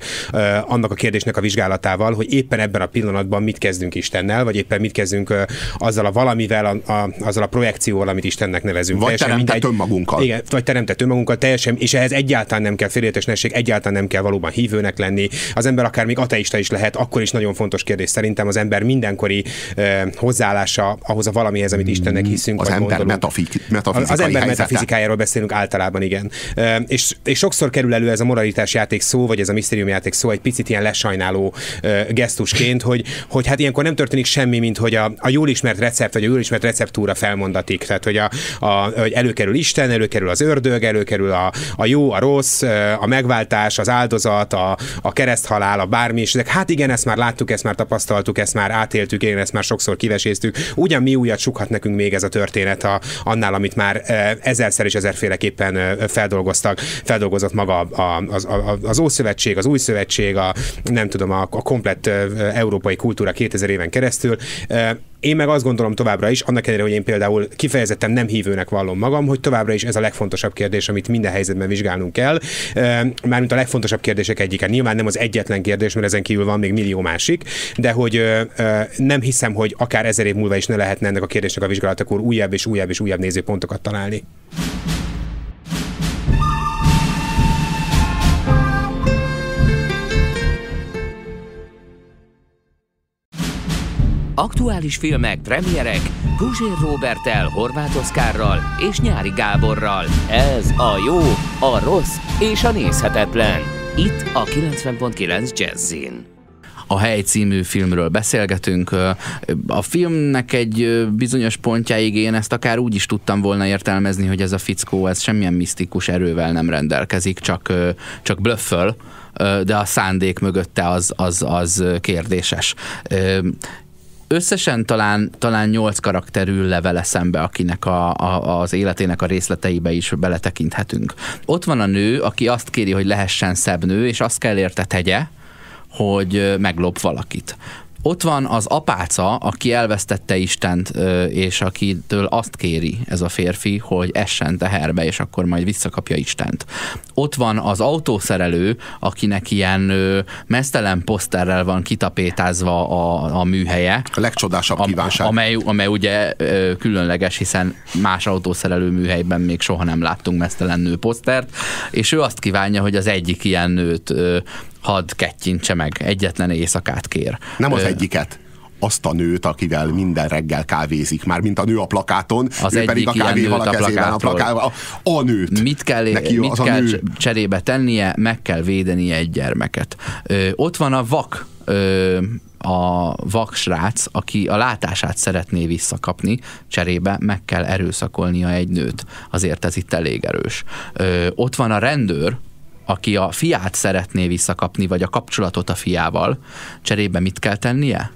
annak a kérdésnek a vizsgálatával, hogy éppen ebben a pillanatban mit kezdünk Istennel, vagy éppen mit kezdünk azzal a valamivel, a, a, azzal a projekcióval, amit Istennek nevezünk. Vagy teljesen teremtett mindegy, önmagunkkal. Igen, vagy teremtett önmagunkkal, teljesen, és ehhez egyáltalán nem kell félértesnesség, egyáltalán nem kell valóban hívőnek lenni. Az ember akár még ateista is lehet, akkor is nagyon fontos kérdés szerintem az ember mindenkori uh, hozzáállása ahhoz a valamihez, amit Istennek hiszünk. Az ember metafik, metafizikai Az ember helyzete. metafizikájáról beszélünk általában, igen. Uh, és, és sokszor kerül elő ez a moralitás játék szó, vagy ez a misztérium játék szó egy picit ilyen lesajnáló uh, gesztusként, hogy, hogy hát ilyenkor nem történik semmi, mint hogy a, a jól ismert recept, vagy a jól ismert receptúra felmondatik. Tehát, hogy, a, a, hogy előkerül Isten, előkerül az ördög, előkerül a, a jó, a rossz, a megváltás, az áldozat, a, a kereszthalál, a bármi, és ezek, hát igen, ezt már láttuk, ezt már tapasztaltuk, ezt már átéltük, én ezt már sokszor kiveséztük. Ugyan mi újat sukhat nekünk még ez a történet a, annál, amit már ezerszer és ezerféleképpen feldolgoztak, feldolgozott maga az, az, az Ószövetség, az Új Szövetség, a, nem tudom, a, a komplett európai kultúra 2000 éven keresztül. Én meg azt gondolom továbbra is, annak ellenére, hogy én például kifejezetten nem hívőnek vallom magam, hogy továbbra is ez a legfontosabb kérdés, amit minden helyzetben vizsgálnunk kell. Mármint a legfontosabb kérdések egyike. Nyilván nem az egyetlen kérdés, mert ezen kívül van még millió másik, de hogy nem hiszem, hogy akár ezer év múlva is ne lehetne ennek a kérdésnek a vizsgálatakor újabb és újabb és újabb nézőpontokat találni. Aktuális filmek, premierek Guzsér Robertel, Horváth Oszkárral és Nyári Gáborral. Ez a jó, a rossz és a nézhetetlen. Itt a 90.9 Jazzin. A Hely című filmről beszélgetünk. A filmnek egy bizonyos pontjáig én ezt akár úgy is tudtam volna értelmezni, hogy ez a fickó ez semmilyen misztikus erővel nem rendelkezik, csak, csak blöfföl de a szándék mögötte az, az, az kérdéses összesen talán, talán nyolc karakter ül le szembe, akinek a, a, az életének a részleteibe is beletekinthetünk. Ott van a nő, aki azt kéri, hogy lehessen szebb nő, és azt kell érte tegye, hogy meglop valakit. Ott van az apáca, aki elvesztette Istent, és akitől azt kéri ez a férfi, hogy essen teherbe, és akkor majd visszakapja Istent. Ott van az autószerelő, akinek ilyen mesztelen poszterrel van kitapétázva a, a műhelye. A legcsodásabb kívánság. Amely, amely ugye különleges, hiszen más autószerelő műhelyben még soha nem láttunk mesztelen nő posztert, és ő azt kívánja, hogy az egyik ilyen nőt hadd kettyintse meg, egyetlen éjszakát kér. Nem az Ö, egyiket azt a nőt, akivel minden reggel kávézik, már mint a nő a plakáton, az ő pedig a kávéval a kezében a plakával. A, a nőt. Mit kell, Neki mit kell nő... cserébe tennie? Meg kell védenie egy gyermeket. Ö, ott van a vak ö, a vaksrác, aki a látását szeretné visszakapni, cserébe meg kell erőszakolnia egy nőt. Azért ez itt elég erős. Ö, ott van a rendőr, aki a fiát szeretné visszakapni, vagy a kapcsolatot a fiával, cserébe mit kell tennie?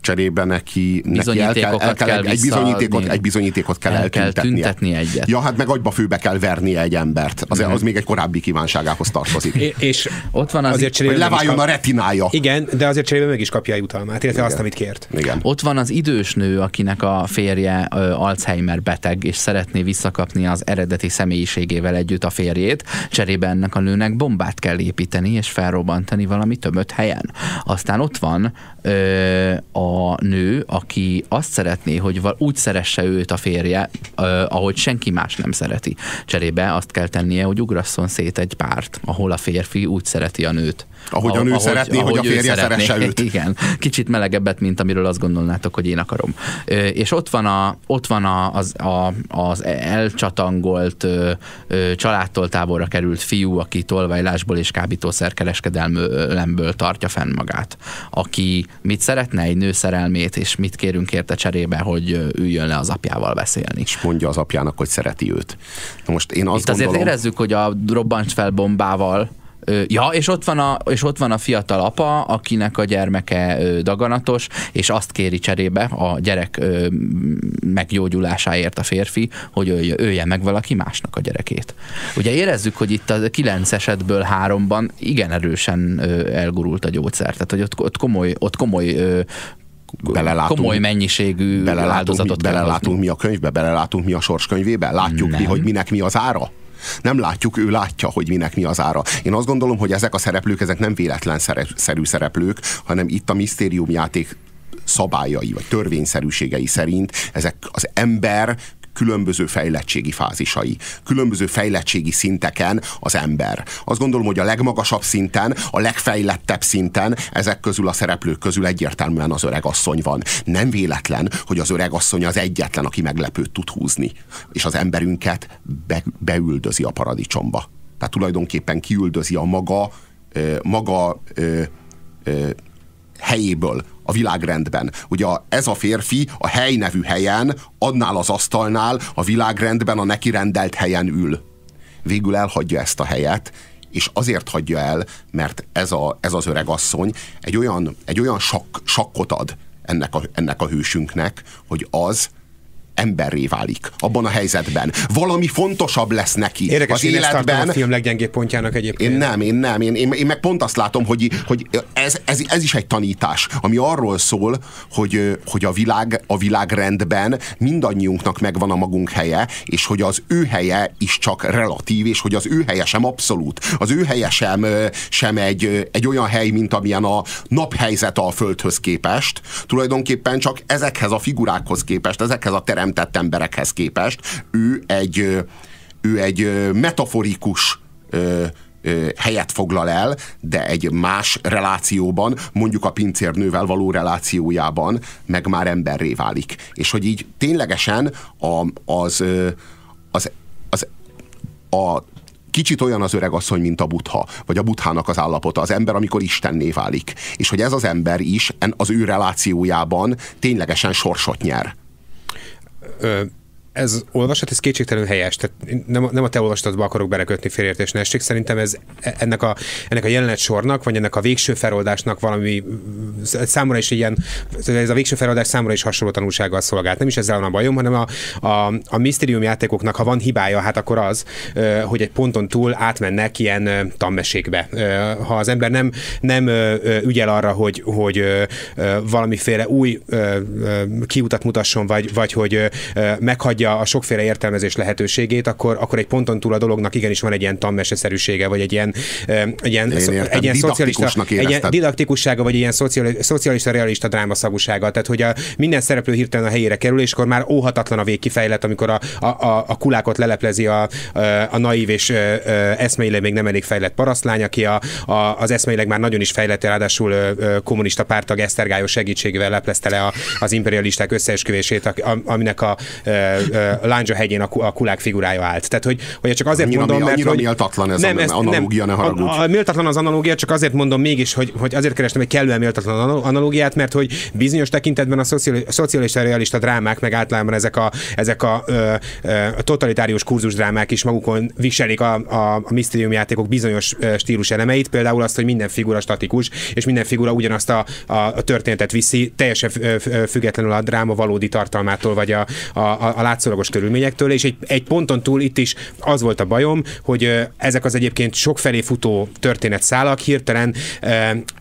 Cserébe neki, neki el kell, el kell, kell egy, bizonyítékot, egy bizonyítékot kell el kell tüntetni egyet. Ja, hát meg agyba főbe kell vernie egy embert. Az, az még egy korábbi kívánságához tartozik. É, és ott van az azért cserébe hogy leváljon kap... a retinája. Igen, de azért cserébe meg is kapja a jutalmát, illetve Igen. azt, amit kért. Igen. Ott van az idős nő, akinek a férje uh, Alzheimer beteg, és szeretné visszakapni az eredeti személyiségével együtt a férjét. Cserébe ennek a nőnek bombát kell építeni, és felrobbantani valami tömött helyen. Aztán ott van uh, a a nő, aki azt szeretné, hogy úgy szeresse őt a férje, ahogy senki más nem szereti. Cserébe azt kell tennie, hogy ugrasszon szét egy párt, ahol a férfi úgy szereti a nőt. Ahogy a nő ahogy, szeretné, ahogy hogy a férje szeretné. szeresse őt. Igen, kicsit melegebbet, mint amiről azt gondolnátok, hogy én akarom. És ott van, a, ott van a, az, a, az elcsatangolt, családtól távolra került fiú, aki tolvajlásból és kábítószerkereskedelmből tartja fenn magát. Aki mit szeretne? Egy nő szerelmét, és mit kérünk érte cserébe, hogy üljön le az apjával beszélni. És mondja az apjának, hogy szereti őt. Na most én azt Itt gondolom... azért érezzük, hogy a robbants fel bombával Ja, és ott, van a, és ott van a fiatal apa, akinek a gyermeke daganatos, és azt kéri cserébe a gyerek meggyógyulásáért a férfi, hogy ölje meg valaki másnak a gyerekét. Ugye érezzük, hogy itt a kilenc esetből háromban igen erősen elgurult a gyógyszer, tehát hogy ott, ott komoly, ott komoly belelátunk, komoly mennyiségű belelátunk, áldozatot mi, belelátunk mi a könyvbe, belelátunk mi a sorskönyvébe, látjuk Nem. mi, hogy minek mi az ára? Nem látjuk, ő látja, hogy minek mi az ára. Én azt gondolom, hogy ezek a szereplők, ezek nem véletlen szerű szereplők, hanem itt a misztériumjáték szabályai, vagy törvényszerűségei szerint ezek az ember különböző fejlettségi fázisai, különböző fejlettségi szinteken az ember. Azt gondolom, hogy a legmagasabb szinten, a legfejlettebb szinten ezek közül a szereplők közül egyértelműen az öregasszony van. Nem véletlen, hogy az öregasszony az egyetlen, aki meglepőt tud húzni. És az emberünket be, beüldözi a paradicsomba. Tehát tulajdonképpen kiüldözi a maga, maga helyéből, a világrendben. Ugye ez a férfi a hely nevű helyen, annál az asztalnál, a világrendben a neki rendelt helyen ül. Végül elhagyja ezt a helyet, és azért hagyja el, mert ez, a, ez az öreg asszony egy olyan, egy olyan sakk, sakkot ad ennek a, ennek a hősünknek, hogy az emberré válik abban a helyzetben. Valami fontosabb lesz neki Érdekes, az én életben. a film leggyengébb pontjának egyébként. Én nem, én nem. Én, én, én meg pont azt látom, hogy, hogy ez, ez, ez is egy tanítás, ami arról szól, hogy, hogy a, világ, a világrendben mindannyiunknak megvan a magunk helye, és hogy az ő helye is csak relatív, és hogy az ő helye sem abszolút. Az ő helye sem, sem egy, egy olyan hely, mint amilyen a naphelyzet a Földhöz képest. Tulajdonképpen csak ezekhez a figurákhoz képest, ezekhez a terem teremtett emberekhez képest ő egy, ő egy metaforikus helyet foglal el, de egy más relációban, mondjuk a pincérnővel való relációjában meg már emberré válik. És hogy így ténylegesen a, az, az, az a kicsit olyan az öreg asszony, mint a butha, vagy a buthának az állapota, az ember, amikor Istenné válik. És hogy ez az ember is az ő relációjában ténylegesen sorsot nyer 呃，ez olvasat, ez kétségtelenül helyes. Tehát nem, nem a te olvasatodba akarok belekötni félértés ne essék. Szerintem ez ennek a, ennek a jelenet sornak, vagy ennek a végső feloldásnak valami számomra is ilyen, ez a végső feloldás számomra is hasonló tanulsággal szolgált. Nem is ezzel van a bajom, hanem a, a, a misztérium játékoknak, ha van hibája, hát akkor az, hogy egy ponton túl átmennek ilyen tanmesékbe. Ha az ember nem, nem ügyel arra, hogy, hogy valamiféle új kiutat mutasson, vagy, vagy hogy meghagyja a, a sokféle értelmezés lehetőségét, akkor, akkor egy ponton túl a dolognak igenis van egy ilyen tanmeseszerűsége, vagy egy ilyen, egy ilyen, egy ilyen szocialista, egy ilyen didaktikussága, vagy egy ilyen szocialista, realista drámaszagúsága. Tehát, hogy a, minden szereplő hirtelen a helyére kerül, és akkor már óhatatlan a végkifejlet, amikor a, a, a, a kulákot leleplezi a, a, a naív és eszmeileg még nem elég fejlett parasztlány, aki a, a, az eszmeileg már nagyon is fejlett, ráadásul kommunista pártag Esztergályos segítségével leplezte le a, az imperialisták összeesküvését, aminek a, Lándzsa hegyén a, a kulák figurája állt. Tehát, hogy, hogy csak azért annyira, mondom, mert... Annyira hogy, méltatlan ez nem, az analógia, nem, ne haragudj. A, a, méltatlan az analógia, csak azért mondom mégis, hogy, hogy azért kerestem egy kellően méltatlan analógiát, mert hogy bizonyos tekintetben a szocialista realista drámák, meg általában ezek a, ezek a, ö, ö, totalitárius kurzusdrámák is magukon viselik a, a, a misztérium játékok bizonyos stílus elemeit, például azt, hogy minden figura statikus, és minden figura ugyanazt a, a, a történetet viszi, teljesen függetlenül a dráma valódi tartalmától, vagy a, a, a, a látszólagos körülményektől, és egy, egy ponton túl itt is az volt a bajom, hogy ezek az egyébként sokfelé futó történetszálak hirtelen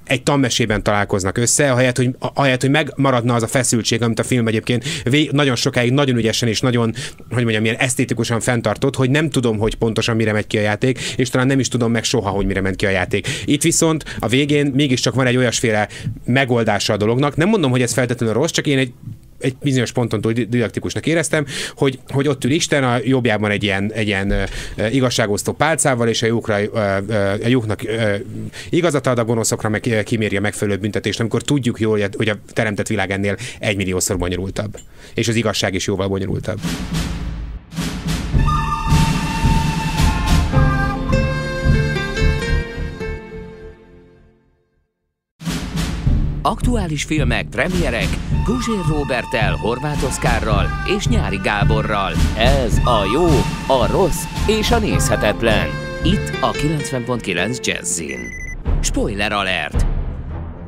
egy tanmesében találkoznak össze, ahelyett, hogy, ahelyett, hogy megmaradna az a feszültség, amit a film egyébként vég, nagyon sokáig, nagyon ügyesen és nagyon, hogy mondjam, ilyen esztétikusan fenntartott, hogy nem tudom, hogy pontosan mire megy ki a játék, és talán nem is tudom meg soha, hogy mire ment ki a játék. Itt viszont a végén mégiscsak van egy olyasféle megoldása a dolognak. Nem mondom, hogy ez feltétlenül rossz, csak én egy egy bizonyos ponton túl didaktikusnak éreztem, hogy, hogy ott ül Isten, a jobbjában egy ilyen, egy ilyen igazságosztó pálcával, és a, jókra, a jóknak igazat ad, a gonoszokra meg kiméri a megfelelő büntetést, amikor tudjuk jól, hogy a teremtett világ ennél egymilliószor bonyolultabb. És az igazság is jóval bonyolultabb. Aktuális filmek, premierek Guzsér Robertel, Horváth Oszkárral és Nyári Gáborral. Ez a jó, a rossz és a nézhetetlen. Itt a 90.9 Jazzin. Spoiler alert!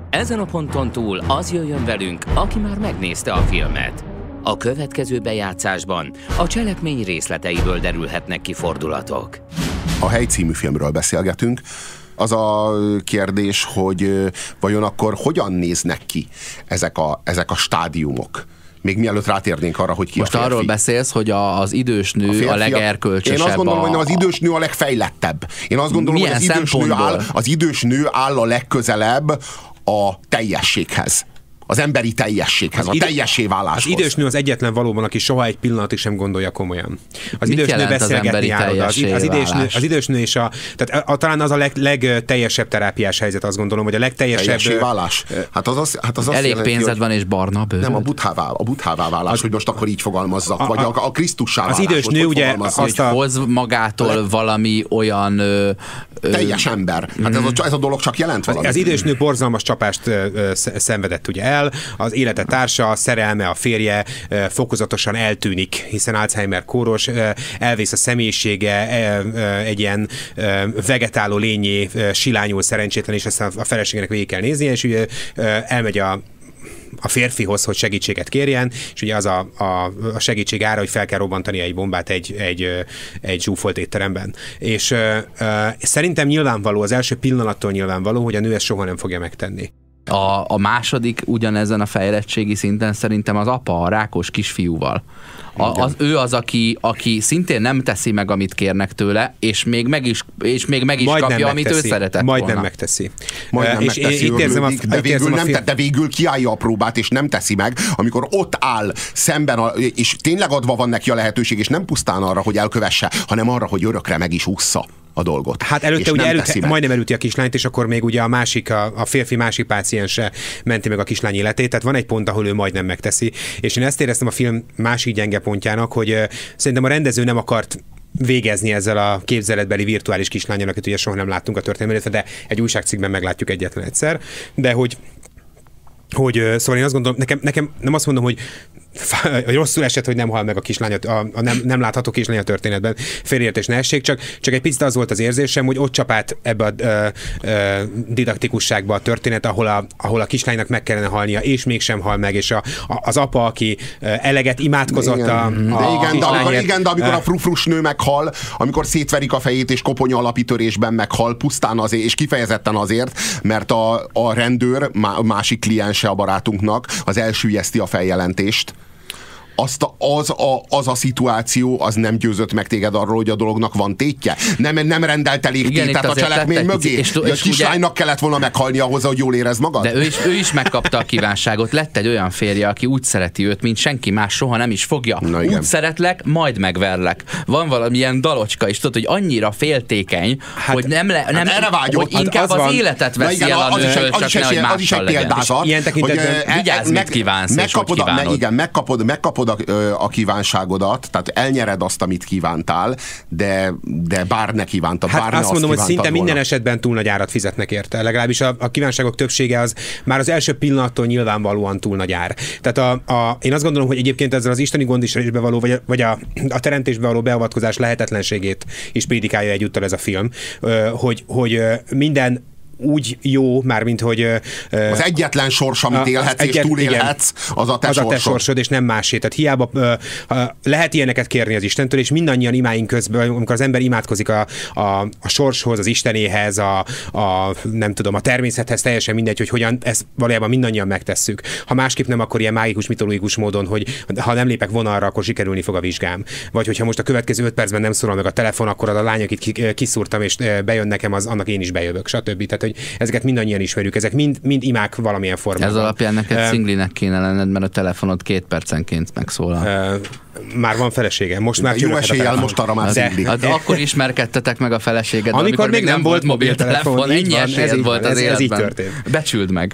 Ezen a ponton túl az jöjjön velünk, aki már megnézte a filmet. A következő bejátszásban a cselekmény részleteiből derülhetnek ki fordulatok. A Hely című filmről beszélgetünk. Az a kérdés, hogy vajon akkor hogyan néznek ki ezek a, ezek a stádiumok? még mielőtt rátérnénk arra, hogy ki Most a férfi. arról beszélsz, hogy a, az idős nő a, férfi, a legerkölcsösebb. Én azt gondolom, a... hogy az idős nő a legfejlettebb. Én azt gondolom, Milyen hogy az idős, nő áll, az idős nő áll a legközelebb a teljességhez az emberi teljességhez, az a teljessé váláshoz. Az idős nő az egyetlen valóban, aki soha egy pillanatig sem gondolja komolyan. Az Mit idős nő beszélgetni az, az, az, idős nő, az idős nő és a, tehát a, talán az a leg, legteljesebb terápiás helyzet, azt gondolom, hogy a legteljesebb... Teljessé válás? Hát az, az, hát az Elég jelenti, pénzed van és barna bőröd. Nem, a buthává, a buthává válás, az, hogy most akkor így fogalmazzak, a, vagy a, a Krisztussá Az idős nő ugye azt a... hoz magától le... valami olyan... Ö, ö... Teljes ember. Hát ez, a, ez a dolog csak jelent valamit. Az idős nő borzalmas csapást szenvedett ugye el, az élet élete társa, a szerelme, a férje fokozatosan eltűnik, hiszen Alzheimer kóros, elvész a személyisége, egy ilyen vegetáló lényé silányul szerencsétlen, és ezt a feleségének végig kell néznie, és ugye elmegy a a férfihoz, hogy segítséget kérjen, és ugye az a, a, a segítség ára, hogy fel kell robbantani egy bombát egy, egy, egy zsúfolt étteremben. És uh, szerintem nyilvánvaló, az első pillanattól nyilvánvaló, hogy a nő ezt soha nem fogja megtenni. A, a második ugyanezen a fejlettségi szinten szerintem az apa, a rákos kisfiúval. A, az, ő az, aki, aki szintén nem teszi meg, amit kérnek tőle, és még meg is, és még meg is Majd kapja, amit megteszi. ő szeretett Majd volna. nem megteszi. Majd nem és megteszi, én, érzem a, de, végül nem, te, de végül kiállja a próbát, és nem teszi meg, amikor ott áll szemben, a, és tényleg adva van neki a lehetőség, és nem pusztán arra, hogy elkövesse, hanem arra, hogy örökre meg is ússza a dolgot. Hát előtte ugye előtte, majdnem elüti a kislányt, és akkor még ugye a másik, a, a férfi másik páciense menti meg a kislány életét, tehát van egy pont, ahol ő majdnem megteszi. És én ezt éreztem a film másik gyenge pontjának, hogy uh, szerintem a rendező nem akart végezni ezzel a képzeletbeli virtuális kislánynak, akit ugye soha nem láttunk a történelmében, de egy újságcikkben meglátjuk egyetlen egyszer, de hogy hogy szóval én azt gondolom, nekem, nekem nem azt mondom, hogy rosszul esett, hogy nem hal meg a kislány, a, a nem, nem látható kislány a történetben. Félértés ne essék, csak, csak egy picit az volt az érzésem, hogy ott csapát ebbe a ö, ö, didaktikusságba a történet, ahol a, ahol a kislánynak meg kellene halnia, és mégsem hal meg, és a, a, az apa, aki eleget imádkozott igen. a, a, igen, a de amikor, igen, de amikor a frufrus nő meghal, amikor szétverik a fejét, és koponya alapítörésben meghal, pusztán azért, és kifejezetten azért, mert a, a rendőr, másik kliense a barátunknak, az elsüllyeszti a feljelentést, azt a, az, a, az a szituáció, az nem győzött meg téged arról, hogy a dolognak van tétje? Nem, nem rendelt elég Igen, tétet a cselekmény mögé? És, és, és kislánynak ugye... kellett volna meghalni ahhoz, hogy jól érez magad? De ő is, ő is megkapta a kívánságot. Lett egy olyan férje, aki úgy szereti őt, mint senki más soha nem is fogja. Na, igen. Úgy szeretlek, majd megverlek. Van valamilyen dalocska is, tudod, hogy annyira féltékeny, hát, hogy nem, le, nem hát erre vágyom, hogy hát inkább az, az életet veszi igen, el a nő, csak nehogy mással legyen. Ilyen tekintetben vigyázz, mit kívánsz, megkapod, igen, megkapod, megkapod megkapod a, a kívánságodat, tehát elnyered azt, amit kívántál, de, de bár ne kívántad, hát bár azt ne mondom, azt hogy szinte volna. minden esetben túl nagy árat fizetnek érte. Legalábbis a, a kívánságok többsége az már az első pillanattól nyilvánvalóan túl nagy ár. Tehát a, a, én azt gondolom, hogy egyébként ezzel az isteni gondismerésbe való, vagy, a, vagy a, a teremtésbe való beavatkozás lehetetlenségét is prédikálja egyúttal ez a film, hogy, hogy minden úgy jó, mármint hogy... Az egyetlen sors, amit élhetsz egyet, és túlélhetsz, igen, az a te, az a te sorsod. és nem másé. Tehát hiába lehet ilyeneket kérni az Istentől, és mindannyian imáink közben, amikor az ember imádkozik a, a, a sorshoz, az Istenéhez, a, a, nem tudom, a természethez, teljesen mindegy, hogy hogyan, ezt valójában mindannyian megtesszük. Ha másképp nem, akkor ilyen mágikus, mitológikus módon, hogy ha nem lépek vonalra, akkor sikerülni fog a vizsgám. Vagy hogyha most a következő öt percben nem szólal meg a telefon, akkor az a lány, akit kiszúrtam, és bejön nekem, az annak én is bejövök, stb. Tehát, hogy ezeket mindannyian ismerjük, ezek mind, mind imák valamilyen formában. Ez alapján neked uh, szinglinek kéne lenned, mert a telefonod két percenként megszólal. Uh, már van felesége, most már Jó eséllyel, most arra már de, hát akkor ismerkedtetek meg a feleséged, amikor, amikor még nem volt mobiltelefon, ennyi van, esélyed volt az ez, életben. Ez így történt. Becsüld meg.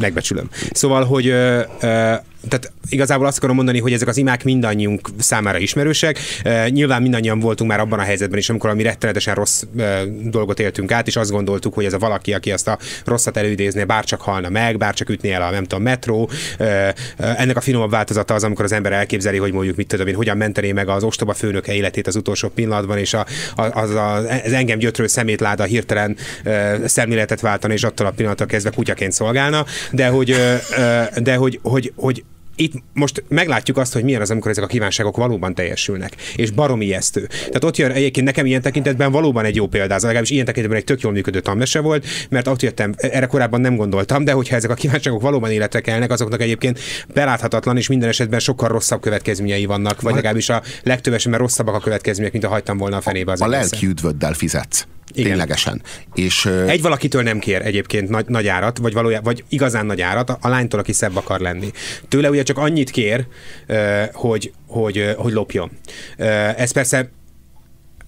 Megbecsülöm. Szóval, hogy uh, uh, tehát igazából azt akarom mondani, hogy ezek az imák mindannyiunk számára ismerősek. Nyilván mindannyian voltunk már abban a helyzetben is, amikor mi rettenetesen rossz dolgot éltünk át, és azt gondoltuk, hogy ez a valaki, aki azt a rosszat előidézné, bárcsak halna meg, bárcsak ütné el a nem tudom, metró. Ennek a finomabb változata az, amikor az ember elképzeli, hogy mondjuk mit tudom én, hogyan mentené meg az ostoba főnöke életét az utolsó pillanatban, és a, az, a, az engem gyötrő szemétláda hirtelen szemléletet váltani, és attól a pillanattól kezdve kutyaként szolgálna, de hogy, de hogy, hogy, hogy itt most meglátjuk azt, hogy milyen az, amikor ezek a kívánságok valóban teljesülnek, és baromi ijesztő. Tehát ott jön egyébként nekem ilyen tekintetben valóban egy jó példa, az legalábbis ilyen tekintetben egy tök jól működő tanmese volt, mert ott jöttem, erre korábban nem gondoltam, de hogyha ezek a kívánságok valóban életre kelnek, azoknak egyébként beláthatatlan és minden esetben sokkal rosszabb következményei vannak, vagy legalábbis a legtöbb esetben rosszabbak a következmények, mint a hagytam volna a fenébe az A, a lelki üdvöddel fizetsz. Igen. Ténylegesen. És, Egy valakitől nem kér egyébként nagy, nagy árat, vagy, valójában, vagy igazán nagy árat, a lánytól, aki szebb akar lenni. Tőle ugye csak annyit kér, hogy, hogy, hogy lopjon. Ez persze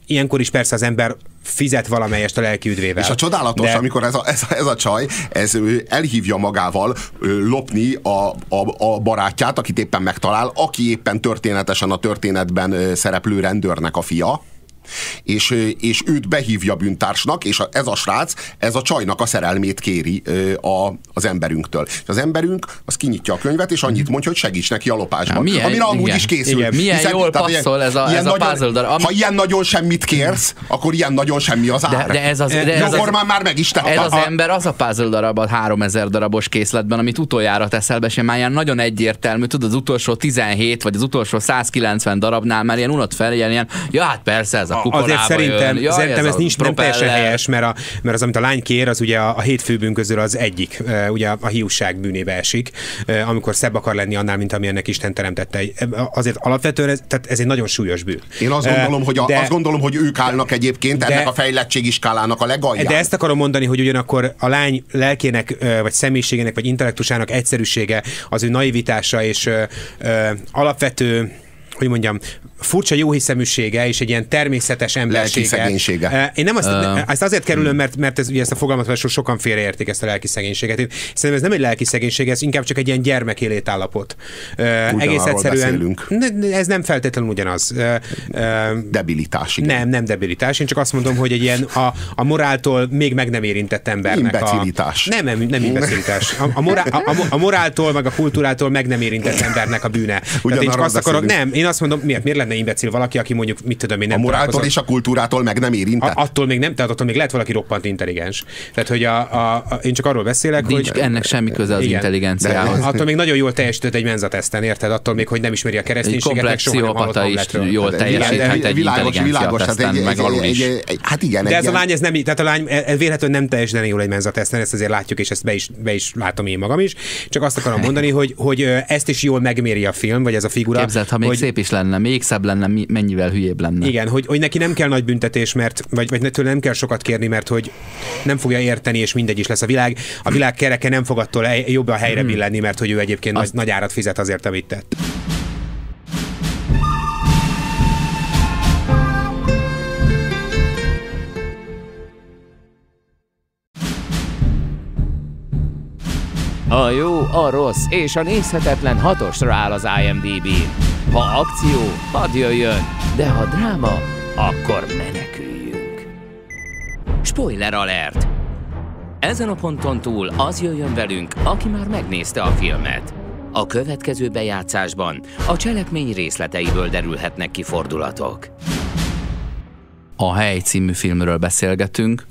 ilyenkor is persze az ember fizet valamelyest a lelki üdvével. És a csodálatos, de... amikor ez a, ez, a, ez a csaj, ez elhívja magával lopni a, a, a barátját, akit éppen megtalál, aki éppen történetesen a történetben szereplő rendőrnek a fia, és, és őt behívja bűntársnak, és ez a srác, ez a csajnak a szerelmét kéri a, az emberünktől. És az emberünk az kinyitja a könyvet, és annyit mondja, hogy segíts neki a lopásban. milyen, amire amúgy igen, is készül. Igen, milyen hiszen, jól passzol ez a, ez a puzzle darab. Ami... Ha ilyen nagyon semmit kérsz, akkor ilyen nagyon semmi az ár. De, de ez az, de ez az, már meg is te, Ez az a, ember az a puzzle darab a 3000 darabos készletben, amit utoljára teszel be, sem már ilyen nagyon egyértelmű, tudod, az utolsó 17 vagy az utolsó 190 darabnál már ilyen unott fel, ilyen, ilyen ja hát persze ez a kukolába Azért szerintem, jön. szerintem ez, ez nincs nem teljesen helyes, mert, a, mert az, amit a lány kér, az ugye a, a hét főbűn közül az egyik, ugye a hiúság bűnébe esik, amikor szebb akar lenni annál, mint ami ennek Isten teremtette. Azért alapvetően ez, tehát ez egy nagyon súlyos bűn. Én azt gondolom, hogy, a, de, azt gondolom, hogy ők állnak egyébként de, ennek a fejlettségi skálának a legalján. De ezt akarom mondani, hogy ugyanakkor a lány lelkének, vagy személyiségének, vagy intellektusának egyszerűsége, az ő naivitása és ö, ö, alapvető hogy mondjam, furcsa jóhiszeműsége és egy ilyen természetes embersége. szegénysége. Én nem azt, uh, ezt azért kerülöm, mert, mert ez, ugye ezt a fogalmat sokan félreértik ezt a lelki szegénységet. Én szerintem ez nem egy lelki szegénység, ez inkább csak egy ilyen gyermekélét állapot. Uh, egész egyszerűen. Ne, ez nem feltétlenül ugyanaz. Debilitás. Igen. Nem, nem debilitás. Én csak azt mondom, hogy egy ilyen a, a moráltól még meg nem érintett embernek. A, nem, nem, nem imbecilitás. A, a, morál, a, a, moráltól, meg a kultúrától meg nem érintett embernek a bűne. Tehát én csak azt akarok, nem, én azt mondom, miért, miért lenne lenne imbecil valaki, aki mondjuk, mit tudom én, nem A moráltól és a kultúrától meg nem érintett. A, attól még nem, tehát attól még lehet valaki roppant intelligens. Tehát, hogy a, a, a én csak arról beszélek, Nincs hogy... ennek semmi köze az igen, intelligenciához. De, attól még nagyon jól teljesített egy menzateszten, érted? Attól még, hogy nem ismeri a kereszténységet, meg soha nem hallott is jól teljesíthet egy világos, világos, hát, egy, meg egy, is. Egy, hát igen. De ez a lány, ez nem, tehát a lány ez véletlenül nem teljesen jól egy menzateszten, ezt azért látjuk, és ezt be is, be is látom én magam is. Csak azt akarom mondani, hogy, hogy ezt is jól megméri a film, vagy ez a figura. Képzeld, ha még hogy, szép is lenne, még szebb lenne, mennyivel hülyébb lenne. Igen, hogy, hogy neki nem kell nagy büntetés, mert, vagy, vagy tőle nem kell sokat kérni, mert hogy nem fogja érteni, és mindegy is lesz a világ. A világ kereke nem fog attól jobb a helyre hmm. billenni, mert hogy ő egyébként Azt... nagy, nagy árat fizet azért, amit tett. A jó, a rossz és a nézhetetlen hatosra áll az imdb Ha akció, hadd jöjjön, de ha dráma, akkor meneküljünk. Spoiler alert! Ezen a ponton túl az jöjjön velünk, aki már megnézte a filmet. A következő bejátszásban a cselekmény részleteiből derülhetnek ki fordulatok. A Hely című filmről beszélgetünk,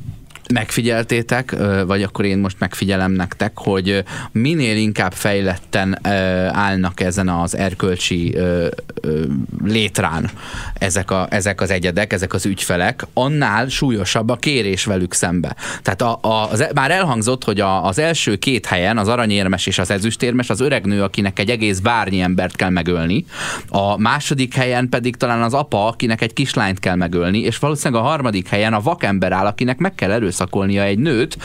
megfigyeltétek, vagy akkor én most megfigyelem nektek, hogy minél inkább fejletten állnak ezen az erkölcsi létrán ezek, a, ezek az egyedek, ezek az ügyfelek, annál súlyosabb a kérés velük szembe. Tehát a, a, az, már elhangzott, hogy a, az első két helyen, az aranyérmes és az ezüstérmes, az öreg nő, akinek egy egész bárnyi embert kell megölni, a második helyen pedig talán az apa, akinek egy kislányt kell megölni, és valószínűleg a harmadik helyen a vakember áll, akinek meg kell először megerőszakolnia egy nőt,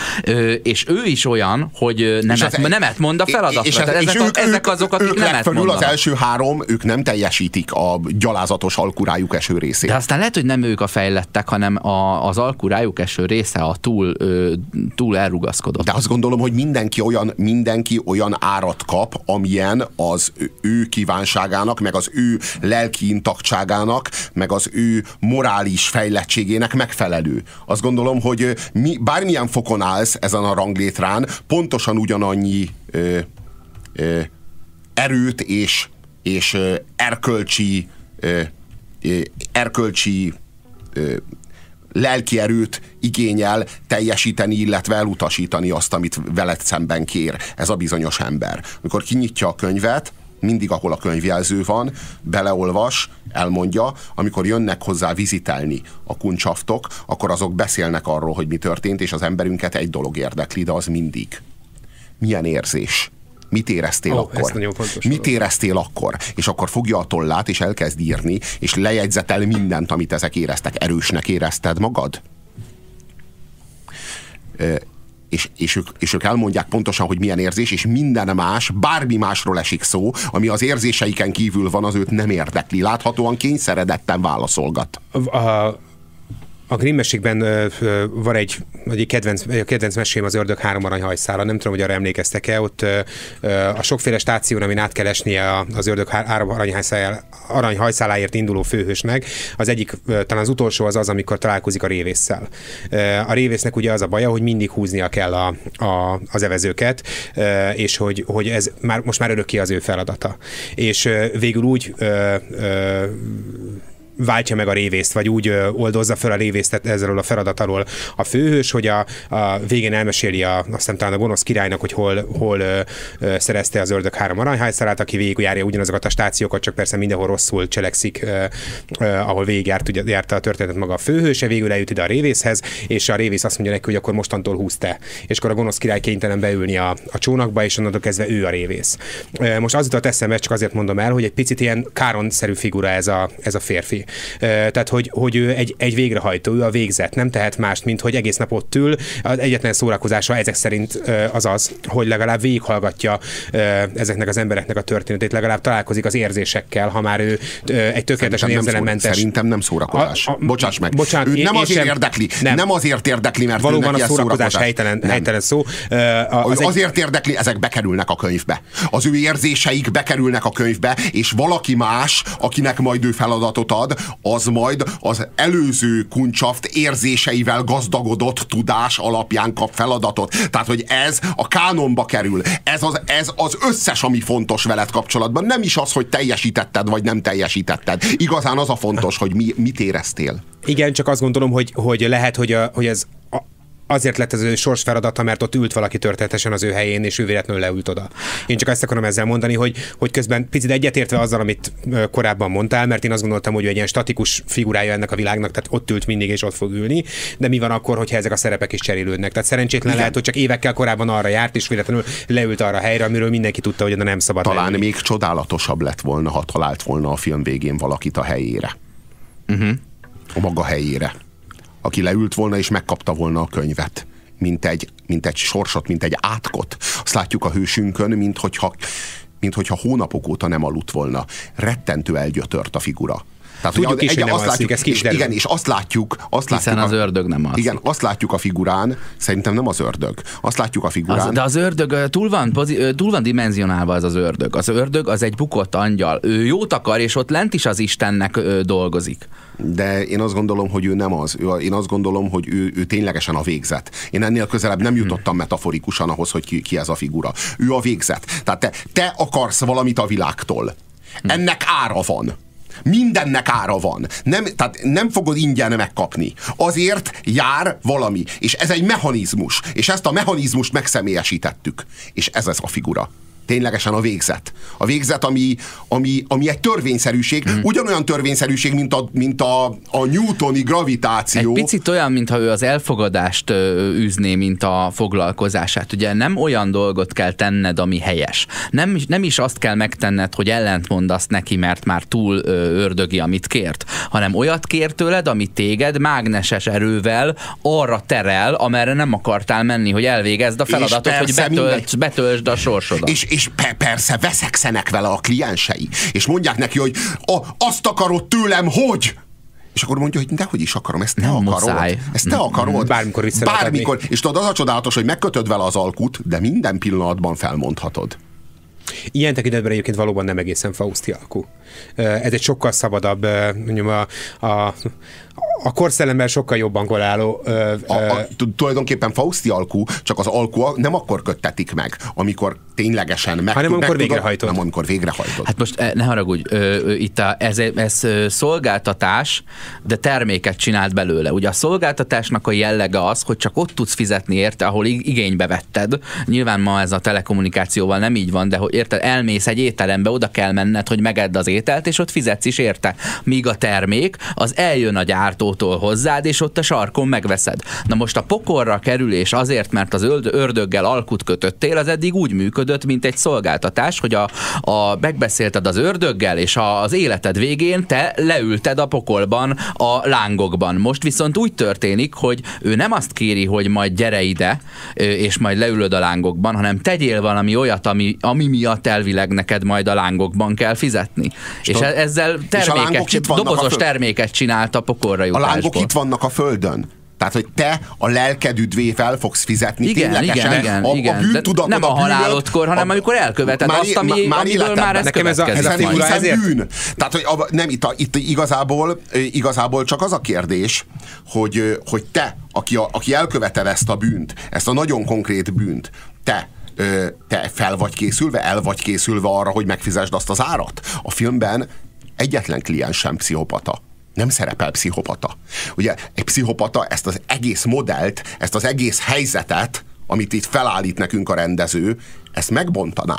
és ő is olyan, hogy nemet, az, nemet mond a feladatra. És, ez, ezek, és a, ők, ezek azok, akik ők nemet mondanak. az első három, ők nem teljesítik a gyalázatos alkurájuk eső részét. De aztán lehet, hogy nem ők a fejlettek, hanem a, az alkurájuk eső része a túl, túl elrugaszkodott. De azt gondolom, hogy mindenki olyan, mindenki olyan árat kap, amilyen az ő kívánságának, meg az ő lelki intaktságának, meg az ő morális fejlettségének megfelelő. Azt gondolom, hogy mi, bármilyen fokon állsz ezen a ranglétrán, pontosan ugyanannyi ö, ö, erőt és, és ö, erkölcsi ö, erkölcsi ö, lelki erőt igényel teljesíteni, illetve elutasítani azt, amit veled szemben kér ez a bizonyos ember. Amikor kinyitja a könyvet, mindig, ahol a könyvjelző van, beleolvas, elmondja, amikor jönnek hozzá vizitelni a kuncsaftok, akkor azok beszélnek arról, hogy mi történt, és az emberünket egy dolog érdekli, de az mindig. Milyen érzés? Mit éreztél oh, akkor? Mit éreztél akkor? És akkor fogja a tollát, és elkezd írni, és lejegyzetel mindent, amit ezek éreztek. Erősnek érezted magad? És, és, ők, és ők elmondják pontosan, hogy milyen érzés, és minden más, bármi másról esik szó, ami az érzéseiken kívül van, az őt nem érdekli. Láthatóan kényszeredetten válaszolgat. A, a mesékben van egy, egy kedvenc, a kedvenc mesém az ördög három aranyhajszála. Nem tudom, hogy arra emlékeztek-e. Ott a sokféle stáción, amin át kell esnie az ördög három aranyhajszáláért induló főhősnek, az egyik, talán az utolsó az az, amikor találkozik a révésszel. A révésznek ugye az a baja, hogy mindig húznia kell a, a, az evezőket, és hogy, hogy ez már, most már örökké az ő feladata. És végül úgy váltja meg a révészt, vagy úgy oldozza fel a révészt ezzel a feladat a főhős, hogy a, a végén elmeséli a, aztán talán a gonosz királynak, hogy hol, hol ö, ö, szerezte az ördög három aranyhajszalát, aki végigjárja ugyanazokat a stációkat, csak persze mindenhol rosszul cselekszik, ö, ö, ahol végigjárt, ugye, járta a történetet maga a főhőse, végül eljut ide a révészhez, és a révész azt mondja neki, hogy akkor mostantól húz te. És akkor a gonosz király kénytelen beülni a, a csónakba, és onnantól kezdve ő a révész. Most az jutott eszembe, csak azért mondom el, hogy egy picit ilyen káronszerű figura ez a, ez a férfi. Tehát, hogy, hogy ő egy, egy végrehajtó, ő a végzet, nem tehet mást, mint hogy egész nap ott ül. Az egyetlen szórakozása ezek szerint az az, hogy legalább végighallgatja ezeknek az embereknek a történetét, legalább találkozik az érzésekkel, ha már ő egy tökéletesen érzelemmentes. Szerintem nem szórakozás. A, a, Bocsáss meg. Bocsánat, ő nem azért sem, érdekli, nem. nem azért érdekli, mert valóban a szórakozás, szórakozás helytelen, nem. helytelen szó. Az azért egy... érdekli, ezek bekerülnek a könyvbe. Az ő érzéseik bekerülnek a könyvbe, és valaki más, akinek majd ő feladatot ad, az majd az előző kuncsaft érzéseivel gazdagodott tudás alapján kap feladatot. Tehát, hogy ez a kánonba kerül. Ez az, ez az összes, ami fontos veled kapcsolatban. Nem is az, hogy teljesítetted, vagy nem teljesítetted. Igazán az a fontos, hogy mi, mit éreztél. Igen, csak azt gondolom, hogy, hogy lehet, hogy, a, hogy ez azért lett ez ő sors feladata, mert ott ült valaki történetesen az ő helyén, és ő véletlenül leült oda. Én csak ezt akarom ezzel mondani, hogy, hogy közben picit egyetértve azzal, amit korábban mondtál, mert én azt gondoltam, hogy ő egy ilyen statikus figurája ennek a világnak, tehát ott ült mindig, és ott fog ülni, de mi van akkor, hogyha ezek a szerepek is cserélődnek? Tehát szerencsétlen Igen. lehet, hogy csak évekkel korábban arra járt, és véletlenül leült arra a helyre, amiről mindenki tudta, hogy oda nem szabad. Talán lenni. még csodálatosabb lett volna, ha talált volna a film végén valakit a helyére. Uh-huh. A maga helyére aki leült volna és megkapta volna a könyvet mint egy, mint egy sorsot, mint egy átkot. Azt látjuk a hősünkön, mint hogyha, mint hogyha hónapok óta nem aludt volna. Rettentő elgyötört a figura. Tehát, Tudjuk is, hogy azt látjuk, ez és, Igen, és azt látjuk... Azt Hiszen látjuk az a, ördög nem az. Igen, azt látjuk a figurán, szerintem nem az ördög. Azt látjuk a figurán. Az, de az ördög túl van, túl van dimenzionálva az az ördög. Az ördög az egy bukott angyal. Ő jót akar, és ott lent is az Istennek ö, dolgozik. De én azt gondolom, hogy ő nem az. Én azt gondolom, hogy ő, ő ténylegesen a végzet. Én ennél közelebb nem jutottam metaforikusan ahhoz, hogy ki, ki ez a figura. Ő a végzet. Tehát te, te akarsz valamit a világtól. Ennek ára van. Mindennek ára van. Nem, tehát nem fogod ingyen megkapni. Azért jár valami. És ez egy mechanizmus. És ezt a mechanizmust megszemélyesítettük. És ez ez a figura. Ténylegesen a végzet. A végzet, ami, ami, ami egy törvényszerűség, hmm. ugyanolyan törvényszerűség, mint a, mint a, a newtoni gravitáció. Egy picit olyan, mintha ő az elfogadást üzné, mint a foglalkozását. Ugye nem olyan dolgot kell tenned, ami helyes. Nem, nem is azt kell megtenned, hogy ellent mondasz neki, mert már túl ördögi, amit kért, hanem olyat kér tőled, ami téged mágneses erővel arra terel, amerre nem akartál menni, hogy elvégezd a feladatot, hogy betöltsd, betöltsd a sorsodat. És, és pe- persze veszekszenek vele a kliensei, és mondják neki, hogy a, azt akarod tőlem, hogy? És akkor mondja, hogy dehogy is akarom, ezt te nem akarod. Muszáj. Ezt te akarod. Bármikor vissza Bármikor. És tudod, az a csodálatos, hogy megkötöd vele az alkut, de minden pillanatban felmondhatod. Ilyen tekintetben egyébként valóban nem egészen Fausti alkú. Ez egy sokkal szabadabb, mondjuk a, a, a korszellemben sokkal jobban koráló. Ö, a, a, tulajdonképpen Fausti alkú, csak az alkú nem akkor köttetik meg, amikor ténylegesen meg, Hanem amikor végrehajtod. Nem, amikor végrehajtod. Hát most eh, ne haragudj, ö, itt a, ez, ez szolgáltatás, de terméket csinált belőle. Ugye a szolgáltatásnak a jellege az, hogy csak ott tudsz fizetni érte, ahol igénybe vetted. Nyilván ma ez a telekommunikációval nem így van, de hogy érted, elmész egy étterembe, oda kell menned, hogy megedd az ételt, és ott fizetsz is érte. Míg a termék, az eljön a gyártótól hozzád, és ott a sarkon megveszed. Na most a pokorra kerülés azért, mert az ördöggel alkut kötöttél, az eddig úgy működött, mint egy szolgáltatás, hogy a, a megbeszélted az ördöggel, és az életed végén te leülted a pokolban, a lángokban. Most viszont úgy történik, hogy ő nem azt kéri, hogy majd gyere ide, és majd leülöd a lángokban, hanem tegyél valami olyat, ami, ami miatt elvileg neked majd a lángokban kell fizetni. És, és ezzel terméket, dobozos terméket csinált a pokorra jutásból. A lángok itt vannak a földön. Tehát, hogy te a lelked üdvével fogsz fizetni igen, ténylegesen. Igen, igen, a, igen. a bűntudatod, nem a, a halálodkor, hanem a, amikor elköveted már, azt, ami, már amiből már ez Nekem ez a, ez a figura ezért... bűn. Tehát, hogy a, nem, itt, a, itt igazából, igazából csak az a kérdés, hogy, hogy te, aki, a, aki elköveted ezt a bűnt, ezt a nagyon konkrét bűnt, te te fel vagy készülve, el vagy készülve arra, hogy megfizesd azt az árat? A filmben egyetlen kliens sem pszichopata nem szerepel pszichopata. Ugye egy pszichopata ezt az egész modellt, ezt az egész helyzetet, amit itt felállít nekünk a rendező, ezt megbontaná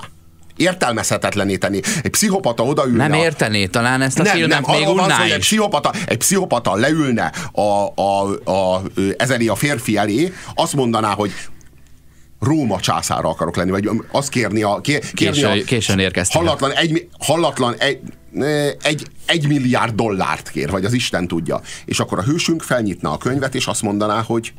értelmezhetetlené tenni. Egy pszichopata odaülne. Nem értené, talán ezt a nem, filmet nem, még az, hogy egy pszichopata, egy pszichopata leülne a, a, a, a, ezeli a férfi elé, azt mondaná, hogy Róma császára akarok lenni, vagy azt kérni a... Kérni későn, a későn érkeztem. Hallatlan, egy, hallatlan egy, egy, egy milliárd dollárt kér, vagy az Isten tudja. És akkor a hősünk felnyitna a könyvet, és azt mondaná, hogy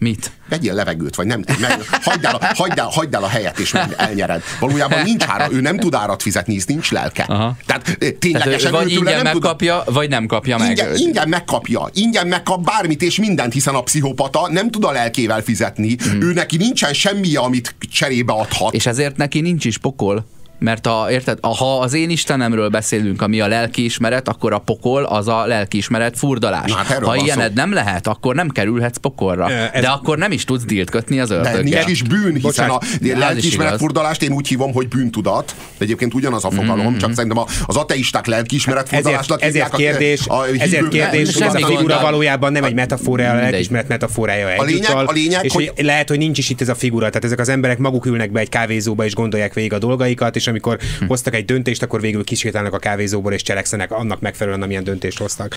Mit? Vegyél levegőt, vagy nem, nem hagyd, el a, hagyd, el, hagyd el a helyet, és elnyered. Valójában nincs ára, ő nem tud árat fizetni, hisz nincs lelke. Aha. Tehát ténylegesen Tehát, vagy ingyen nem megkapja, tud... vagy nem kapja meg. Ingyen, ingyen megkapja, ingyen megkap bármit és mindent, hiszen a pszichopata nem tud a lelkével fizetni. Hmm. Ő neki nincsen semmi, amit cserébe adhat. És ezért neki nincs is pokol. Mert a, érted, ha az én Istenemről beszélünk, ami a lelkiismeret, akkor a pokol az a lelkiismeret furdalás. Hát ha ilyened szó. nem lehet, akkor nem kerülhetsz pokolra. Ez... De akkor nem is tudsz dílt kötni az ördöggel. De nincs is bűn, hiszen Bocsánat, a lelkiismeret furdalást én úgy hívom, hogy bűntudat. De egyébként ugyanaz a fogalom, mm-hmm. csak szerintem az ateisták lelkiismeret furdalásnak ezért, ezért kérdés, a, a ezért kérdés, hogy ez a figura valójában nem egy metafora, a lelkiismeret metaforája a lényeg, a lényeg, és hogy... lehet, hogy nincs is itt ez a figura. Tehát ezek az emberek maguk ülnek be egy kávézóba és gondolják végig a dolgaikat, és amikor hoztak egy döntést, akkor végül kisétálnak a kávézóból és cselekszenek annak megfelelően, amilyen döntést hoztak.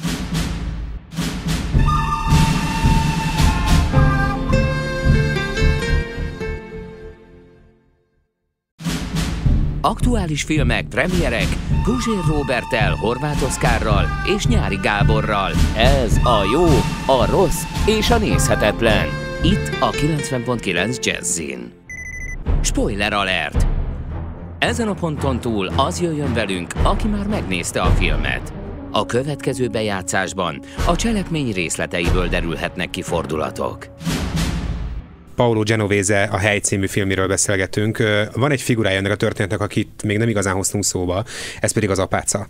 Aktuális filmek, premierek Guzsér Robertel, Horváth Oszkárral és Nyári Gáborral. Ez a jó, a rossz és a nézhetetlen. Itt a 90.9 Jazzin. Spoiler alert! Ezen a ponton túl az jöjjön velünk, aki már megnézte a filmet. A következő bejátszásban a cselekmény részleteiből derülhetnek ki fordulatok. Paolo Genovese a Hely című filmiről beszélgetünk. Van egy figurája ennek a történetnek, akit még nem igazán hoztunk szóba, ez pedig az apáca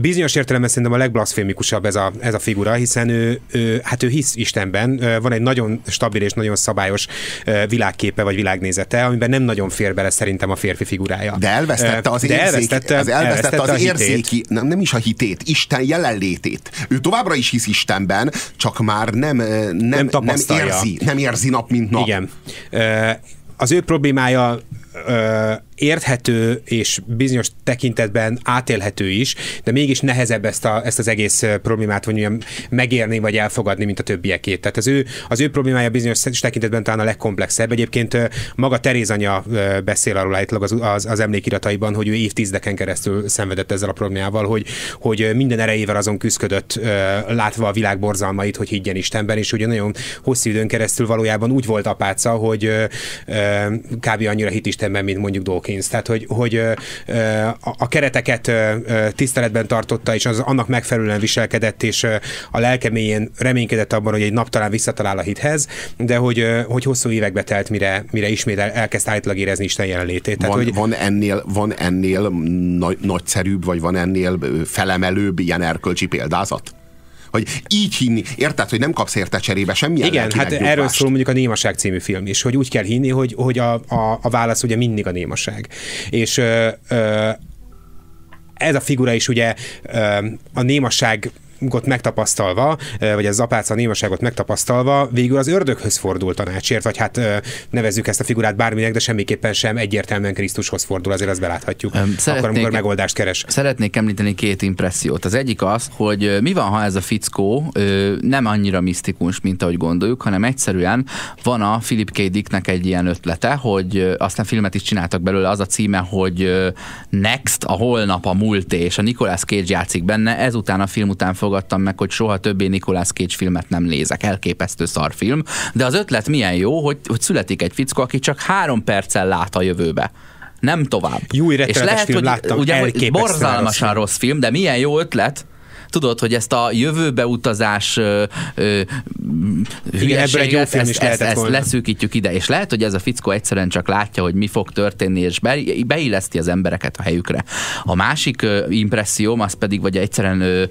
bizonyos értelemben szerintem a legblaszfémikusabb ez a, ez a figura, hiszen ő, ő, hát ő hisz Istenben, van egy nagyon stabil és nagyon szabályos világképe vagy világnézete, amiben nem nagyon fér bele szerintem a férfi figurája. De elvesztette az, De elvesztette, az, elvesztette elvesztette az érzéki, nem, nem is a hitét, Isten jelenlétét. Ő továbbra is hisz Istenben, csak már nem, nem, nem, nem érzi, nem érzi nap, mint nap. Igen. Az ő problémája érthető és bizonyos tekintetben átélhető is, de mégis nehezebb ezt, a, ezt az egész problémát hogy mondjam, megérni vagy elfogadni, mint a többiekét. Tehát az ő, az ő problémája bizonyos tekintetben talán a legkomplexebb. Egyébként maga Teréz anya beszél arról állítólag az, az, az emlékirataiban, hogy ő évtizedeken keresztül szenvedett ezzel a problémával, hogy, hogy minden erejével azon küzdött, látva a világ borzalmait, hogy higgyen Istenben, és ugye nagyon hosszú időn keresztül valójában úgy volt apáca, hogy kb. annyira hit Istenben, mint mondjuk Dawkins Hawkins, tehát hogy, hogy a kereteket tiszteletben tartotta, és az annak megfelelően viselkedett, és a lelkeméjén reménykedett abban, hogy egy nap talán visszatalál a hithez, de hogy, hogy hosszú évekbe telt, mire, mire ismét elkezdte állítólag érezni Isten jelenlétét. Tehát, van, hogy... van, ennél, van ennél nagy, nagyszerűbb, vagy van ennél felemelőbb ilyen erkölcsi példázat? Hogy így hinni, érted, hogy nem kapsz érte cserébe semmilyen Igen, hát erről szól mondjuk a Némaság című film is, hogy úgy kell hinni, hogy, hogy a, a, a válasz ugye mindig a némaság. És ö, ö, ez a figura is ugye ö, a némaság megtapasztalva, vagy az apáca némaságot megtapasztalva, végül az ördöghöz fordul tanácsért, vagy hát nevezzük ezt a figurát bárminek, de semmiképpen sem egyértelműen Krisztushoz fordul, azért azt beláthatjuk, szeretnék, akkor, amikor megoldást keres. Szeretnék említeni két impressziót. Az egyik az, hogy mi van, ha ez a fickó nem annyira misztikus, mint ahogy gondoljuk, hanem egyszerűen van a Philip K. Dicknek egy ilyen ötlete, hogy aztán filmet is csináltak belőle, az a címe, hogy Next, a holnap, a múlté, és a Nicolas Cage játszik benne, ezután a film után fog fogadtam meg, hogy soha többé Nicolas Cage filmet nem nézek. Elképesztő szarfilm. De az ötlet milyen jó, hogy, hogy születik egy fickó, aki csak három perccel lát a jövőbe nem tovább. Jó, és lehet, film, hogy láttam, ugye, borzalmasan rossz film, de milyen jó ötlet, tudod, hogy ezt a jövőbe utazás ö, ö, Igen, ebből egy jó film ezt, is ezt, ezt leszűkítjük ide, és lehet, hogy ez a fickó egyszerűen csak látja, hogy mi fog történni, és be, beilleszti az embereket a helyükre. A másik ö, impresszióm, az pedig, vagy egyszerűen ö,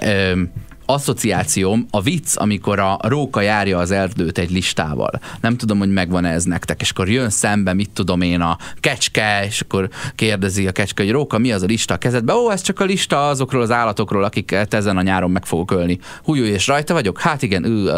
ö, asszociációm a vicc, amikor a róka járja az erdőt egy listával. Nem tudom, hogy megvan ez nektek, és akkor jön szembe, mit tudom én, a kecske, és akkor kérdezi a kecske, hogy róka, mi az a lista a kezedbe? Ó, ez csak a lista azokról az állatokról, akiket ezen a nyáron meg fogok ölni. Hújú, és rajta vagyok? Hát igen, ő,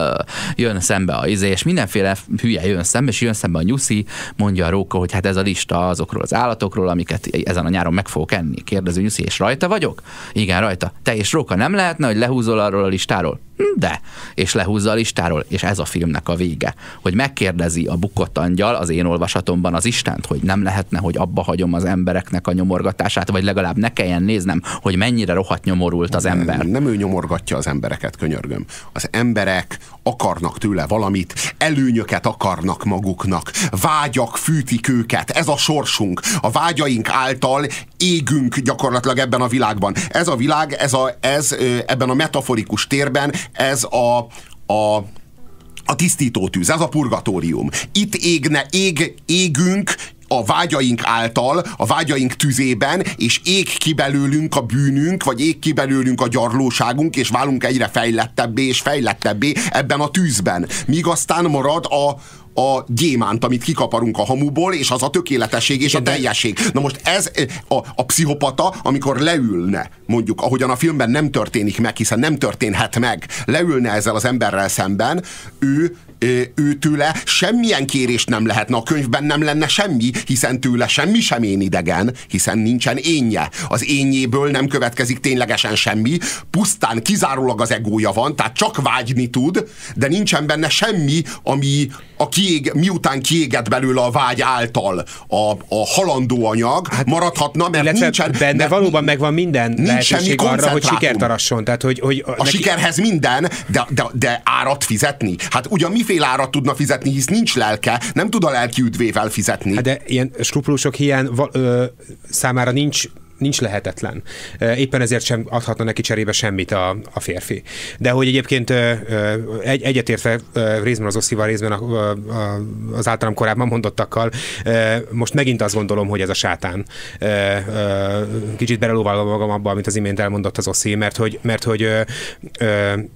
jön szembe a izé, és mindenféle hülye jön szembe, és jön szembe a nyuszi, mondja a róka, hogy hát ez a lista azokról az állatokról, amiket ezen a nyáron meg fogok enni. Kérdezi nyuszi, és rajta vagyok? Igen, rajta. Te és róka nem lehetne, hogy lehúzol arról a listáról? De, és lehúzza a listáról, és ez a filmnek a vége, hogy megkérdezi a bukott angyal az én olvasatomban az Istent, hogy nem lehetne, hogy abba hagyom az embereknek a nyomorgatását, vagy legalább ne kelljen néznem, hogy mennyire rohadt nyomorult az ember. Nem, nem ő nyomorgatja az embereket, könyörgöm. Az emberek akarnak tőle valamit, előnyöket akarnak maguknak, vágyak fűtik őket, ez a sorsunk. A vágyaink által égünk gyakorlatilag ebben a világban. Ez a világ, ez, a, ez ebben a metaforikus térben ez a, a a tisztítótűz, ez a purgatórium. Itt égne, ég, égünk, a vágyaink által, a vágyaink tüzében, és ég ki belőlünk a bűnünk, vagy ég ki belőlünk a gyarlóságunk, és válunk egyre fejlettebbé és fejlettebbé ebben a tűzben. Míg aztán marad a, a gyémánt, amit kikaparunk a hamuból, és az a tökéletesség és a teljesség. Na most ez a, a pszichopata, amikor leülne, mondjuk, ahogyan a filmben nem történik meg, hiszen nem történhet meg, leülne ezzel az emberrel szemben, ő ő tőle semmilyen kérést nem lehetne, a könyvben nem lenne semmi, hiszen tőle semmi sem én idegen, hiszen nincsen énje. Az énjéből nem következik ténylegesen semmi, pusztán kizárólag az egója van, tehát csak vágyni tud, de nincsen benne semmi, ami a kiég, miután kiégett belőle a vágy által a, a halandó anyag, hát, maradhatna, mert nincsen... Benne mert valóban megvan minden nincs semmi arra, hogy sikert arasson. Tehát, hogy, hogy a neki... sikerhez minden, de, de, de árat fizetni. Hát ugyan mi miféle árat tudna fizetni, hisz nincs lelke, nem tud a lelki üdvével fizetni. Hát de ilyen skrupulósok hiány számára nincs nincs lehetetlen. Éppen ezért sem adhatna neki cserébe semmit a, a férfi. De hogy egyébként egy, egyetértve részben az Oszival, részben a, a, az általam korábban mondottakkal, most megint azt gondolom, hogy ez a sátán. Kicsit belelóvalva magam abban, amit az imént elmondott az Oszi, mert hogy, mert hogy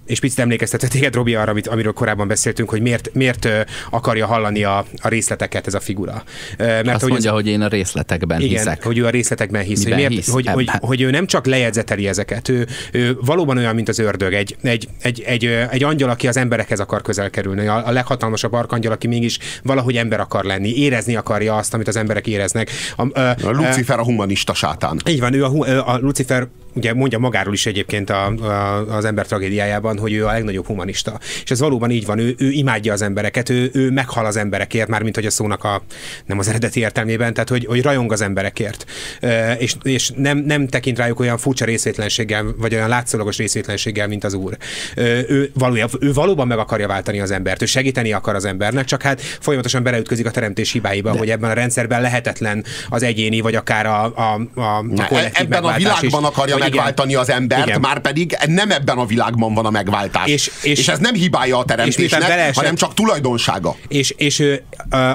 és picit emlékeztetve téged, Robi, arra, amit, amiről korábban beszéltünk, hogy miért, miért akarja hallani a, a részleteket ez a figura. Mert azt hogy mondja, az, hogy én a részletekben igen, hiszek. hogy ő a részletekben hisz. Miben hogy, miért, hisz hogy, hogy, hogy, ő nem csak lejegyzeteli ezeket, ő, ő valóban olyan, mint az ördög, egy, egy, egy, egy, egy angyal, aki az emberekhez akar közel kerülni, a, a leghatalmasabb arkangyal, aki mégis valahogy ember akar lenni, érezni akarja azt, amit az emberek éreznek. A, a, a Lucifer a humanista sátán. Így van, ő a, a Lucifer ugye mondja magáról is egyébként a, a, az ember tragédiájában, hogy ő a legnagyobb humanista. És ez valóban így van, ő, ő imádja az embereket, ő, ő meghal az emberekért, már mint hogy a szónak a, nem az eredeti értelmében, tehát hogy, hogy rajong az emberekért. E, és, és nem, nem tekint rájuk olyan furcsa részvétlenséggel, vagy olyan látszólagos részvétlenséggel, mint az úr. E, ő, valójában, ő valóban meg akarja váltani az embert, ő segíteni akar az embernek, csak hát folyamatosan beleütközik a teremtés hibáiba, De. hogy ebben a rendszerben lehetetlen az egyéni, vagy akár a, a, a, a Ebben a világban akarja megváltani az embert, igen. már pedig nem ebben a világban van a megváltás. És, és, és ez nem hibája a teremtésnek, esett, hanem csak tulajdonsága. És, és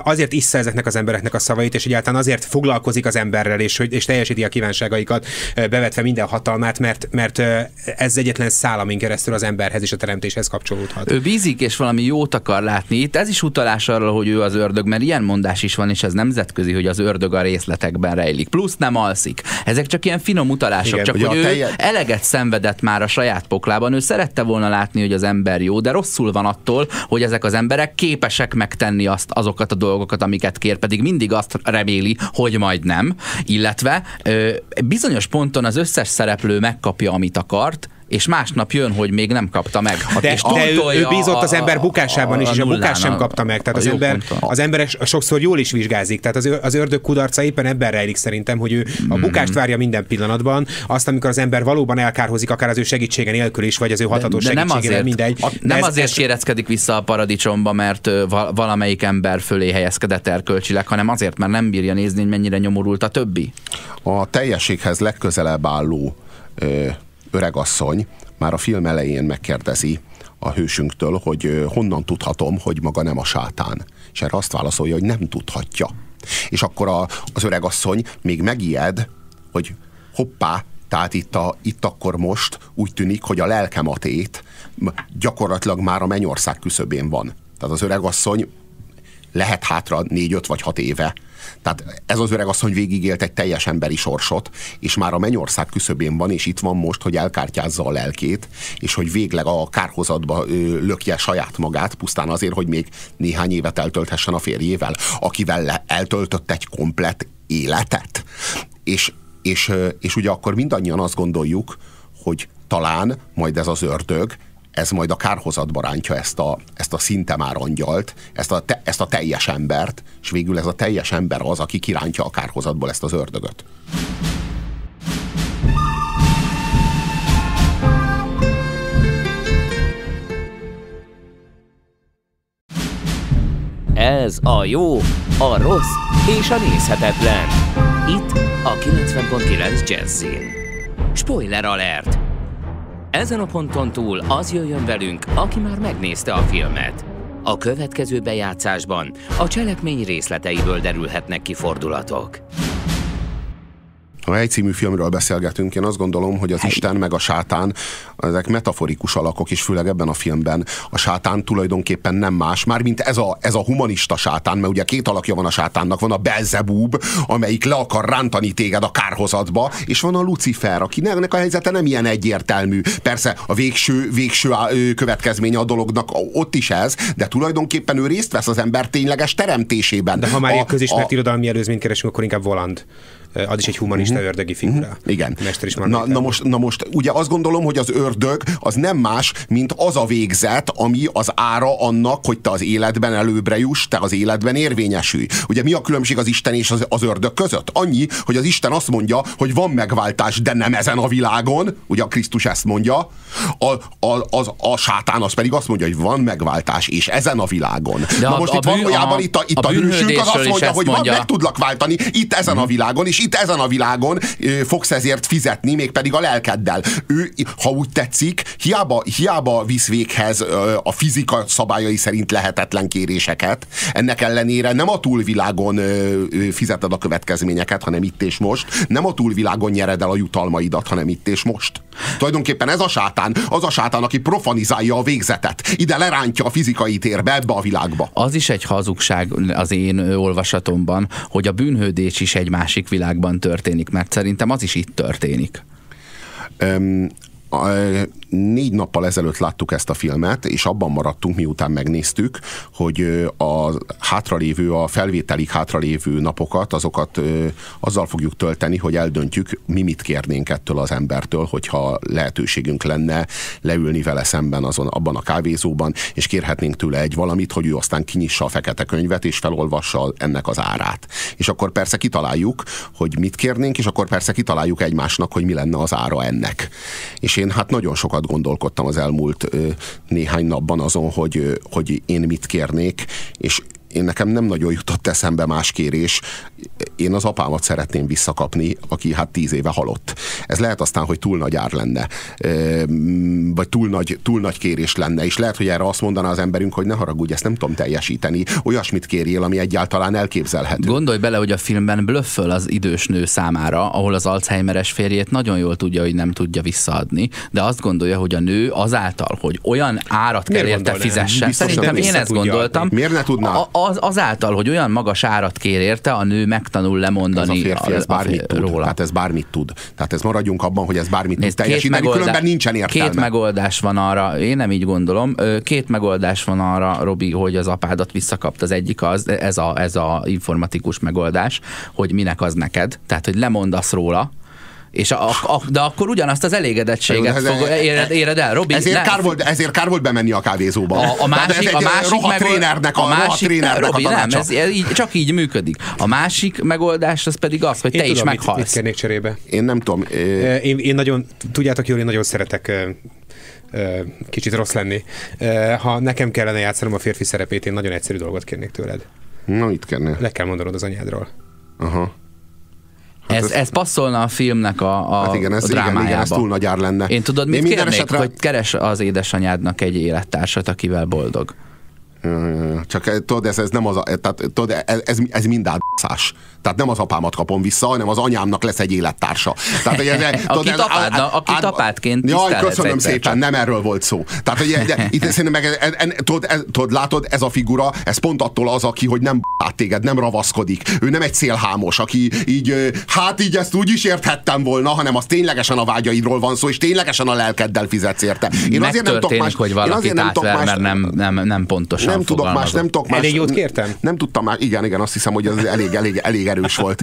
azért issza ezeknek az embereknek a szavait, és egyáltalán azért foglalkozik az emberrel, és, és teljesíti a kívánságaikat, bevetve minden hatalmát, mert, mert ez egyetlen szál, amin keresztül az emberhez és a teremtéshez kapcsolódhat. Ő bízik, és valami jót akar látni. Itt ez is utalás arra, hogy ő az ördög, mert ilyen mondás is van, és ez nemzetközi, hogy az ördög a részletekben rejlik. Plusz nem alszik. Ezek csak ilyen finom utalások, Igen, csak hogy ő telje... eleget szenvedett már a saját poklában. Ő szerette volna látni, hogy az ember jó, de rosszul van attól, hogy ezek az emberek képesek megtenni azt, azokat a dolgokat, amiket kér, pedig mindig azt reméli, hogy majd nem. Illetve ö, bizonyos ponton az összes szereplő megkapja, amit akart, és másnap jön, hogy még nem kapta meg. De, és de ő, ő bízott az ember bukásában a, a, is, és a bukás sem kapta meg. Tehát az, ember, az emberek sokszor jól is vizsgázik. Tehát az, az ördög kudarca éppen ebben rejlik szerintem, hogy ő a bukást mhm. várja minden pillanatban, azt, amikor az ember valóban elkárhozik, akár az ő segítsége nélkül is, vagy az ő hatatos de, de nem azért, mindegy. A, nem ez, azért ez... kéreckedik vissza a paradicsomba, mert valamelyik ember fölé helyezkedett erkölcsileg, hanem azért, mert nem bírja nézni, hogy mennyire nyomorult a többi. A teljességhez legközelebb álló öregasszony már a film elején megkérdezi a hősünktől, hogy honnan tudhatom, hogy maga nem a sátán. És erre azt válaszolja, hogy nem tudhatja. És akkor a, az öregasszony még megijed, hogy hoppá, tehát itt, a, itt akkor most úgy tűnik, hogy a lelkematét gyakorlatilag már a mennyország küszöbén van. Tehát az öregasszony lehet hátra négy-öt vagy hat éve, tehát ez az öreg asszony végigélt egy teljes emberi sorsot, és már a mennyország küszöbén van, és itt van most, hogy elkártyázza a lelkét, és hogy végleg a kárhozatba lökje saját magát, pusztán azért, hogy még néhány évet eltölthessen a férjével, akivel eltöltött egy komplet életet. És, és, és ugye akkor mindannyian azt gondoljuk, hogy talán majd ez az ördög ez majd a kárhozatba rántja ezt a, ezt a szinte már angyalt, ezt a, te, ezt a teljes embert, és végül ez a teljes ember az, aki kirántja a kárhozatból ezt az ördögöt. Ez a jó, a rossz és a nézhetetlen. Itt a 90.9 Jazzin. Spoiler alert! Ezen a ponton túl az jöjjön velünk, aki már megnézte a filmet. A következő bejátszásban a cselekmény részleteiből derülhetnek ki fordulatok. Ha egy című filmről beszélgetünk, én azt gondolom, hogy az Hely. Isten meg a sátán, ezek metaforikus alakok, és főleg ebben a filmben a sátán tulajdonképpen nem más, már mint ez a, ez a humanista sátán, mert ugye két alakja van a sátánnak, van a Belzebub, amelyik le akar rántani téged a kárhozatba, és van a Lucifer, akinek a helyzete nem ilyen egyértelmű. Persze a végső, végső következménye a dolognak ott is ez, de tulajdonképpen ő részt vesz az ember tényleges teremtésében. De ha már a, ilyen közismert a... irodalmi előzményt keresünk, akkor inkább Voland az is egy humanista uh-huh. ördögi figura. Uh-huh. Igen. Mester is na, na, most, na most ugye azt gondolom, hogy az ördög az nem más, mint az a végzet, ami az ára annak, hogy te az életben előbbre juss, te az életben érvényesülj. Ugye mi a különbség az Isten és az, az ördög között? Annyi, hogy az Isten azt mondja, hogy van megváltás, de nem ezen a világon, ugye a Krisztus ezt mondja, a, a, az, a sátán az pedig azt mondja, hogy van megváltás, és ezen a világon. De na a, most a itt bűn, valójában a, itt a, itt a, a hősünk az azt mondja, hogy mondja. Van, meg tudlak váltani itt ezen hmm. a világon, és itt ezen a világon fogsz ezért fizetni, mégpedig a lelkeddel. Ő, ha úgy tetszik, hiába, hiába visz véghez a fizika szabályai szerint lehetetlen kéréseket, ennek ellenére nem a túlvilágon fizeted a következményeket, hanem itt és most, nem a túlvilágon nyered el a jutalmaidat, hanem itt és most. Tulajdonképpen ez a sátán, az a sátán, aki profanizálja a végzetet. Ide lerántja a fizikai térbe, ebbe a világba. Az is egy hazugság az én olvasatomban, hogy a bűnhődés is egy másik világban történik, mert szerintem az is itt történik. Um, négy nappal ezelőtt láttuk ezt a filmet, és abban maradtunk, miután megnéztük, hogy a hátralévő, a felvételig hátralévő napokat, azokat azzal fogjuk tölteni, hogy eldöntjük, mi mit kérnénk ettől az embertől, hogyha lehetőségünk lenne leülni vele szemben azon, abban a kávézóban, és kérhetnénk tőle egy valamit, hogy ő aztán kinyissa a fekete könyvet, és felolvassa ennek az árát. És akkor persze kitaláljuk, hogy mit kérnénk, és akkor persze kitaláljuk egymásnak, hogy mi lenne az ára ennek. És én hát nagyon sokat gondolkodtam az elmúlt néhány napban azon, hogy, hogy én mit kérnék, és én nekem nem nagyon jutott eszembe más kérés. Én az apámat szeretném visszakapni, aki hát tíz éve halott. Ez lehet aztán, hogy túl nagy ár lenne, vagy túl nagy, túl nagy kérés lenne, és lehet, hogy erre azt mondaná az emberünk, hogy ne haragudj, ezt nem tudom teljesíteni. Olyasmit kérjél, ami egyáltalán elképzelhető. Gondolj bele, hogy a filmben blöfföl az idős nő számára, ahol az Alzheimeres férjét nagyon jól tudja, hogy nem tudja visszaadni, de azt gondolja, hogy a nő azáltal, hogy olyan árat kell érte fizessen. Szerintem én ezt gondoltam. Miért ne tudná? A, az, azáltal, hogy olyan magas árat kér érte, a nő megtanul lemondani ez a férfi, ez bármit a, tud. róla. Tehát ez bármit tud. Tehát ez maradjunk abban, hogy ez bármit Nézd, tud teljesíteni, megoldá... különben nincsen értelme. Két megoldás van arra, én nem így gondolom, két megoldás van arra, Robi, hogy az apádat visszakapt. Az egyik az, ez a, ez a informatikus megoldás, hogy minek az neked, tehát hogy lemondasz róla, és a, a, de akkor ugyanazt az elégedettséget ez, fog, éred, éred el, Robi. Ezért, kár volt, ezért kár volt bemenni a kávézóba. A, a másik, a másik meg, trénernek a, a másik, trénernek Robi, a nem, ez, ez így, csak így működik. A másik megoldás az pedig az, hogy én te tudom, is meghalsz. Mit, mit kérnék cserébe? Én nem tudom. Én, én nagyon, tudjátok jól, én nagyon szeretek kicsit rossz lenni. Ha nekem kellene játszanom a férfi szerepét, én nagyon egyszerű dolgot kérnék tőled. Na, mit kérnél? Le kell mondanod az anyádról. Aha. Hát ez, ez, ez passzolna a filmnek a, a hát igen, ez, a drámájába. Igen, igen, ez túl nagy ár lenne. Én tudod, mit Én kérnék, esetre... hogy keres az édesanyádnak egy élettársat, akivel boldog. Csak tudod, ez, ez nem az a, tehát, tudod, ez, ez, ez mind átszás. Tehát nem az apámat kapom vissza, hanem az anyámnak lesz egy élettársa. Tehát, hogy ez, tudod, ez, apádna, aki át, apádként Jaj, köszönöm szépen, csak. nem erről volt szó. Tehát, hogy de, itt szerintem meg, ez, ez, tudod, ez, tudod, látod, ez a figura, ez pont attól az, aki, hogy nem át téged, nem ravaszkodik. Ő nem egy szélhámos, aki így, hát így ezt úgy is érthettem volna, hanem az ténylegesen a vágyaidról van szó, és ténylegesen a lelkeddel fizetsz érte. Én azért nem tudok más, hogy valaki nem átver, más, mert nem, nem, nem pontosan Nem tudok más, nem tudok más. Elég jót kértem? Nem tudtam már, igen, igen, azt hiszem, hogy ez elég, elég, elég erős volt.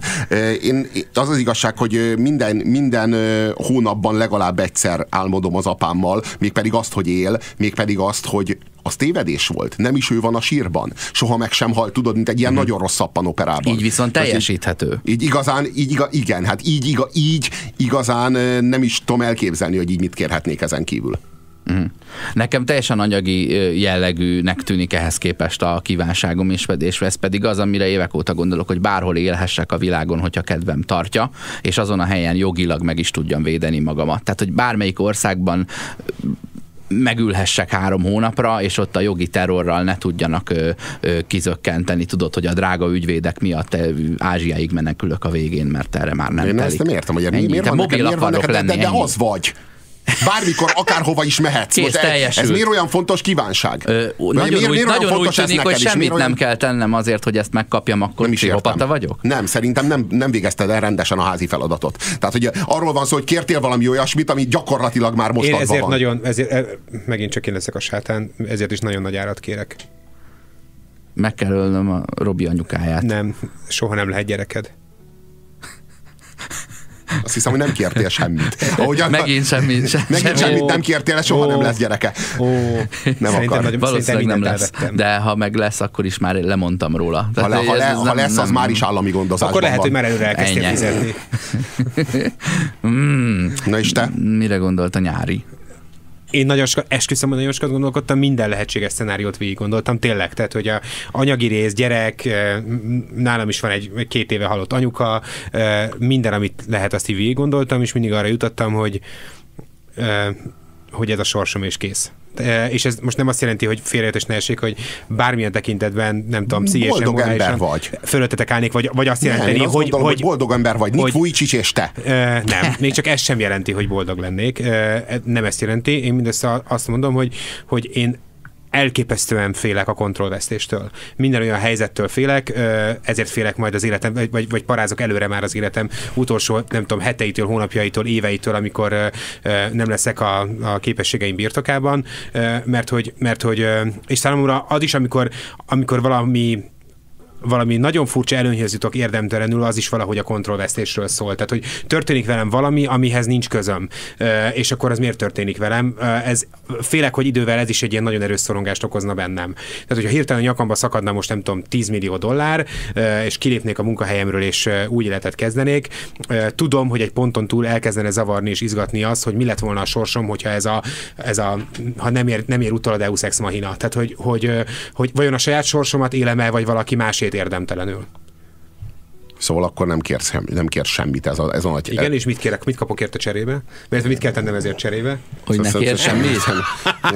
Én, az az igazság, hogy minden, minden hónapban legalább egyszer álmodom az apámmal, mégpedig azt, hogy él, mégpedig azt, hogy az tévedés volt. Nem is ő van a sírban. Soha meg sem hal, tudod, mint egy ilyen hmm. nagyon rossz operában. Így viszont teljesíthető. Így, így igazán, így iga, igen, hát így, iga, így igazán nem is tudom elképzelni, hogy így mit kérhetnék ezen kívül. Mm. Nekem teljesen anyagi jellegűnek tűnik ehhez képest a kívánságom, és, és ez pedig az, amire évek óta gondolok, hogy bárhol élhessek a világon, hogyha kedvem tartja, és azon a helyen jogilag meg is tudjam védeni magamat. Tehát, hogy bármelyik országban megülhessek három hónapra, és ott a jogi terrorral ne tudjanak ö, ö, kizökkenteni. Tudod, hogy a drága ügyvédek miatt ázsiáig menekülök a végén, mert erre már nem Én telik. ezt nem értem, hogy miért, miért van neked, miért van neked, de, de, de az vagy. Bármikor, akárhova is mehetsz. Kész, Most ez, ez miért olyan fontos kívánság? Ö, nagyon miért, úgy, miért nagyon úgy tűnik, hogy semmit olyan... nem kell tennem azért, hogy ezt megkapjam, akkor nem pszichopata vagyok? Nem, szerintem nem, nem végezted el rendesen a házi feladatot. Tehát, hogy arról van szó, hogy kértél valami olyasmit, ami gyakorlatilag már most én ezért van. nagyon, ezért, e, megint csak én leszek a sátán, ezért is nagyon nagy árat kérek. Meg kell ölnöm a Robi anyukáját. Nem, soha nem lehet gyereked. Azt hiszem, hogy nem kértél semmit. Ahogyan, megint semmit. Sem, megint semmit nem kértél, soha oh, nem lesz gyereke. Oh, nem akar. Valószínűleg nem lesz. Elvettem. De ha meg lesz, akkor is már lemondtam róla. ha, le, ha, le, ha nem, lesz, az nem, már is állami gondozásban Akkor lehet, hogy már előre elkezdtél fizetni. mm. Na és te? Mire gondolt a nyári? Én nagyon sokat, esküszöm, hogy nagyon sokat gondolkodtam, minden lehetséges szenáriót végig gondoltam, tényleg, tehát, hogy a anyagi rész, gyerek, nálam is van egy két éve halott anyuka, minden, amit lehet, azt így végig gondoltam, és mindig arra jutottam, hogy hogy ez a sorsom és kész. És ez most nem azt jelenti, hogy félrejöttes ne esik, hogy bármilyen tekintetben, nem tudom, pszichésen, boldog ember vagy. Fölöttetek állnék, vagy, vagy azt jelenteni, nem, azt hogy, gondolom, hogy, hogy boldog ember vagy, Nick Vujicic és te. Nem, még csak ez sem jelenti, hogy boldog lennék. Nem ezt jelenti. Én mindössze azt mondom, hogy, hogy én elképesztően félek a kontrollvesztéstől. Minden olyan helyzettől félek, ezért félek majd az életem, vagy, vagy parázok előre már az életem utolsó, nem tudom, heteitől, hónapjaitól, éveitől, amikor nem leszek a, a képességeim birtokában, mert hogy, mert hogy és számomra az is, amikor, amikor valami valami nagyon furcsa előnyhöz jutok érdemtelenül, az is valahogy a kontrollvesztésről szól. Tehát, hogy történik velem valami, amihez nincs közöm. És akkor az miért történik velem? Ez félek, hogy idővel ez is egy ilyen nagyon erős szorongást okozna bennem. Tehát, hogyha hirtelen a nyakamba szakadna most nem tudom 10 millió dollár, és kilépnék a munkahelyemről, és új életet kezdenék, tudom, hogy egy ponton túl elkezdene zavarni és izgatni az, hogy mi lett volna a sorsom, hogyha ez a, ez a ha nem ér, nem ér utol a Deus Ex Machina. Tehát, hogy, hogy, hogy vajon a saját sorsomat élem el, vagy valaki másét semmit érdemtelenül. Szóval akkor nem kérsz, nem kérsz semmit ez a, ez a nagy... Igen, és mit kérek, mit kapok érte cserébe? Mert mit kell tennem ezért cserébe? Hogy ne kér semmit?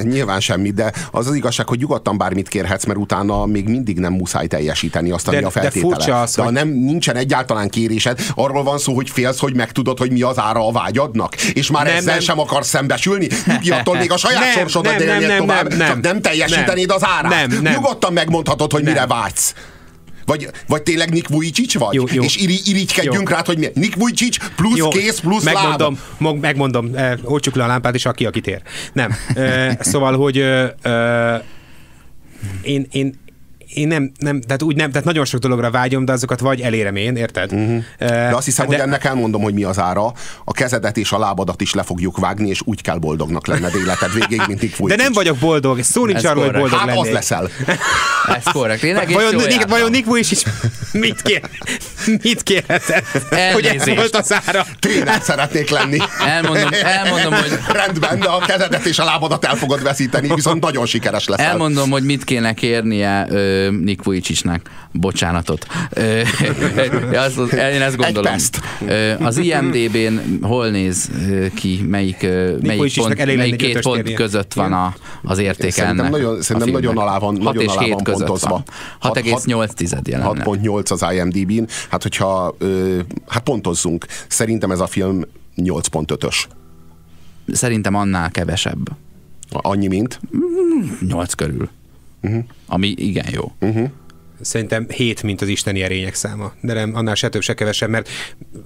Nyilván semmit, de az az igazság, hogy nyugodtan bármit kérhetsz, mert utána még mindig nem muszáj teljesíteni azt, ami de, a feltétele. De, furcsa az, de ha hogy... nem, nincsen egyáltalán kérésed, arról van szó, hogy félsz, hogy megtudod, hogy mi az ára a vágyadnak, és már nem, ezzel nem. sem akarsz szembesülni, nyugodtan még a saját nem, sorsodat nem, nem, nem, tovább, nem, nem, nem teljesítenéd nem, az árát. Nem, nem. Nyugodtan megmondhatod, hogy nem. mire vágysz. Vagy, vagy tényleg Nick Vujicic vagy? Jó, jó. És iri, irigykedjünk rá, hogy mi? Nick Vujicic plusz jó. kész plusz megmondom, láb. Megmondom, eh, olcsuk le a lámpát, és aki, aki tér. Nem. Eh, szóval, hogy eh, eh, én, én, én nem, nem, tehát úgy nem, tehát nagyon sok dologra vágyom, de azokat vagy elérem én, érted? Uh-huh. De azt hiszem, de... hogy ennek elmondom, hogy mi az ára. A kezedet és a lábadat is le fogjuk vágni, és úgy kell boldognak lenned életed végig, mint így De nem vagyok boldog, szó nincs arról, hogy boldog hát lennék. az leszel. Ez korrekt. Én vajon, Nick, vajon Nick is, is mit kér? Mit kérhetett? Hogy ez volt az ára? Tréner szeretnék lenni. Elmondom, elmondom, hogy... Rendben, de a kezedet és a lábadat el fogod veszíteni, viszont nagyon sikeres leszel. Elmondom, hogy mit kéne kérnie ö, Nick Vujicicnek bocsánatot. én ezt gondolom. Az IMDB-n hol néz ki, melyik, melyik, pont, melyik két pont kérnie. között van a, az értéke szerintem ennek Nagyon, szerintem nagyon alá van, nagyon és alá van pontozva. 6,8 jelen. 6.8 az IMDb-n. Hát hogyha, hát pontozzunk. Szerintem ez a film 8.5-ös. Szerintem annál kevesebb. Annyi, mint? 8 körül. Uh-huh. Ami igen jó. Uh-huh. Szerintem 7, mint az isteni erények száma. De nem, annál se több, se kevesebb, mert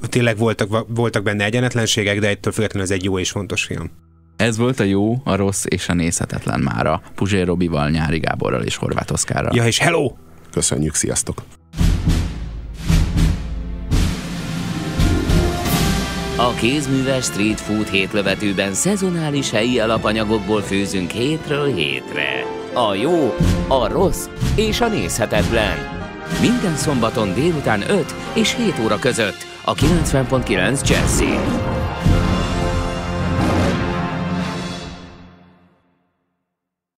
tényleg voltak, voltak benne egyenetlenségek, de ettől függetlenül ez egy jó és fontos film. Ez volt a jó, a rossz és a nézhetetlen mára. Puzsér Robival, Nyári Gáborral és Horváth Oszkárral. Ja, és hello! Köszönjük, sziasztok! A kézműves street food hétlövetőben szezonális helyi alapanyagokból főzünk hétről hétre. A jó, a rossz és a nézhetetlen. Minden szombaton délután 5 és 7 óra között a 90.9 Jazzy.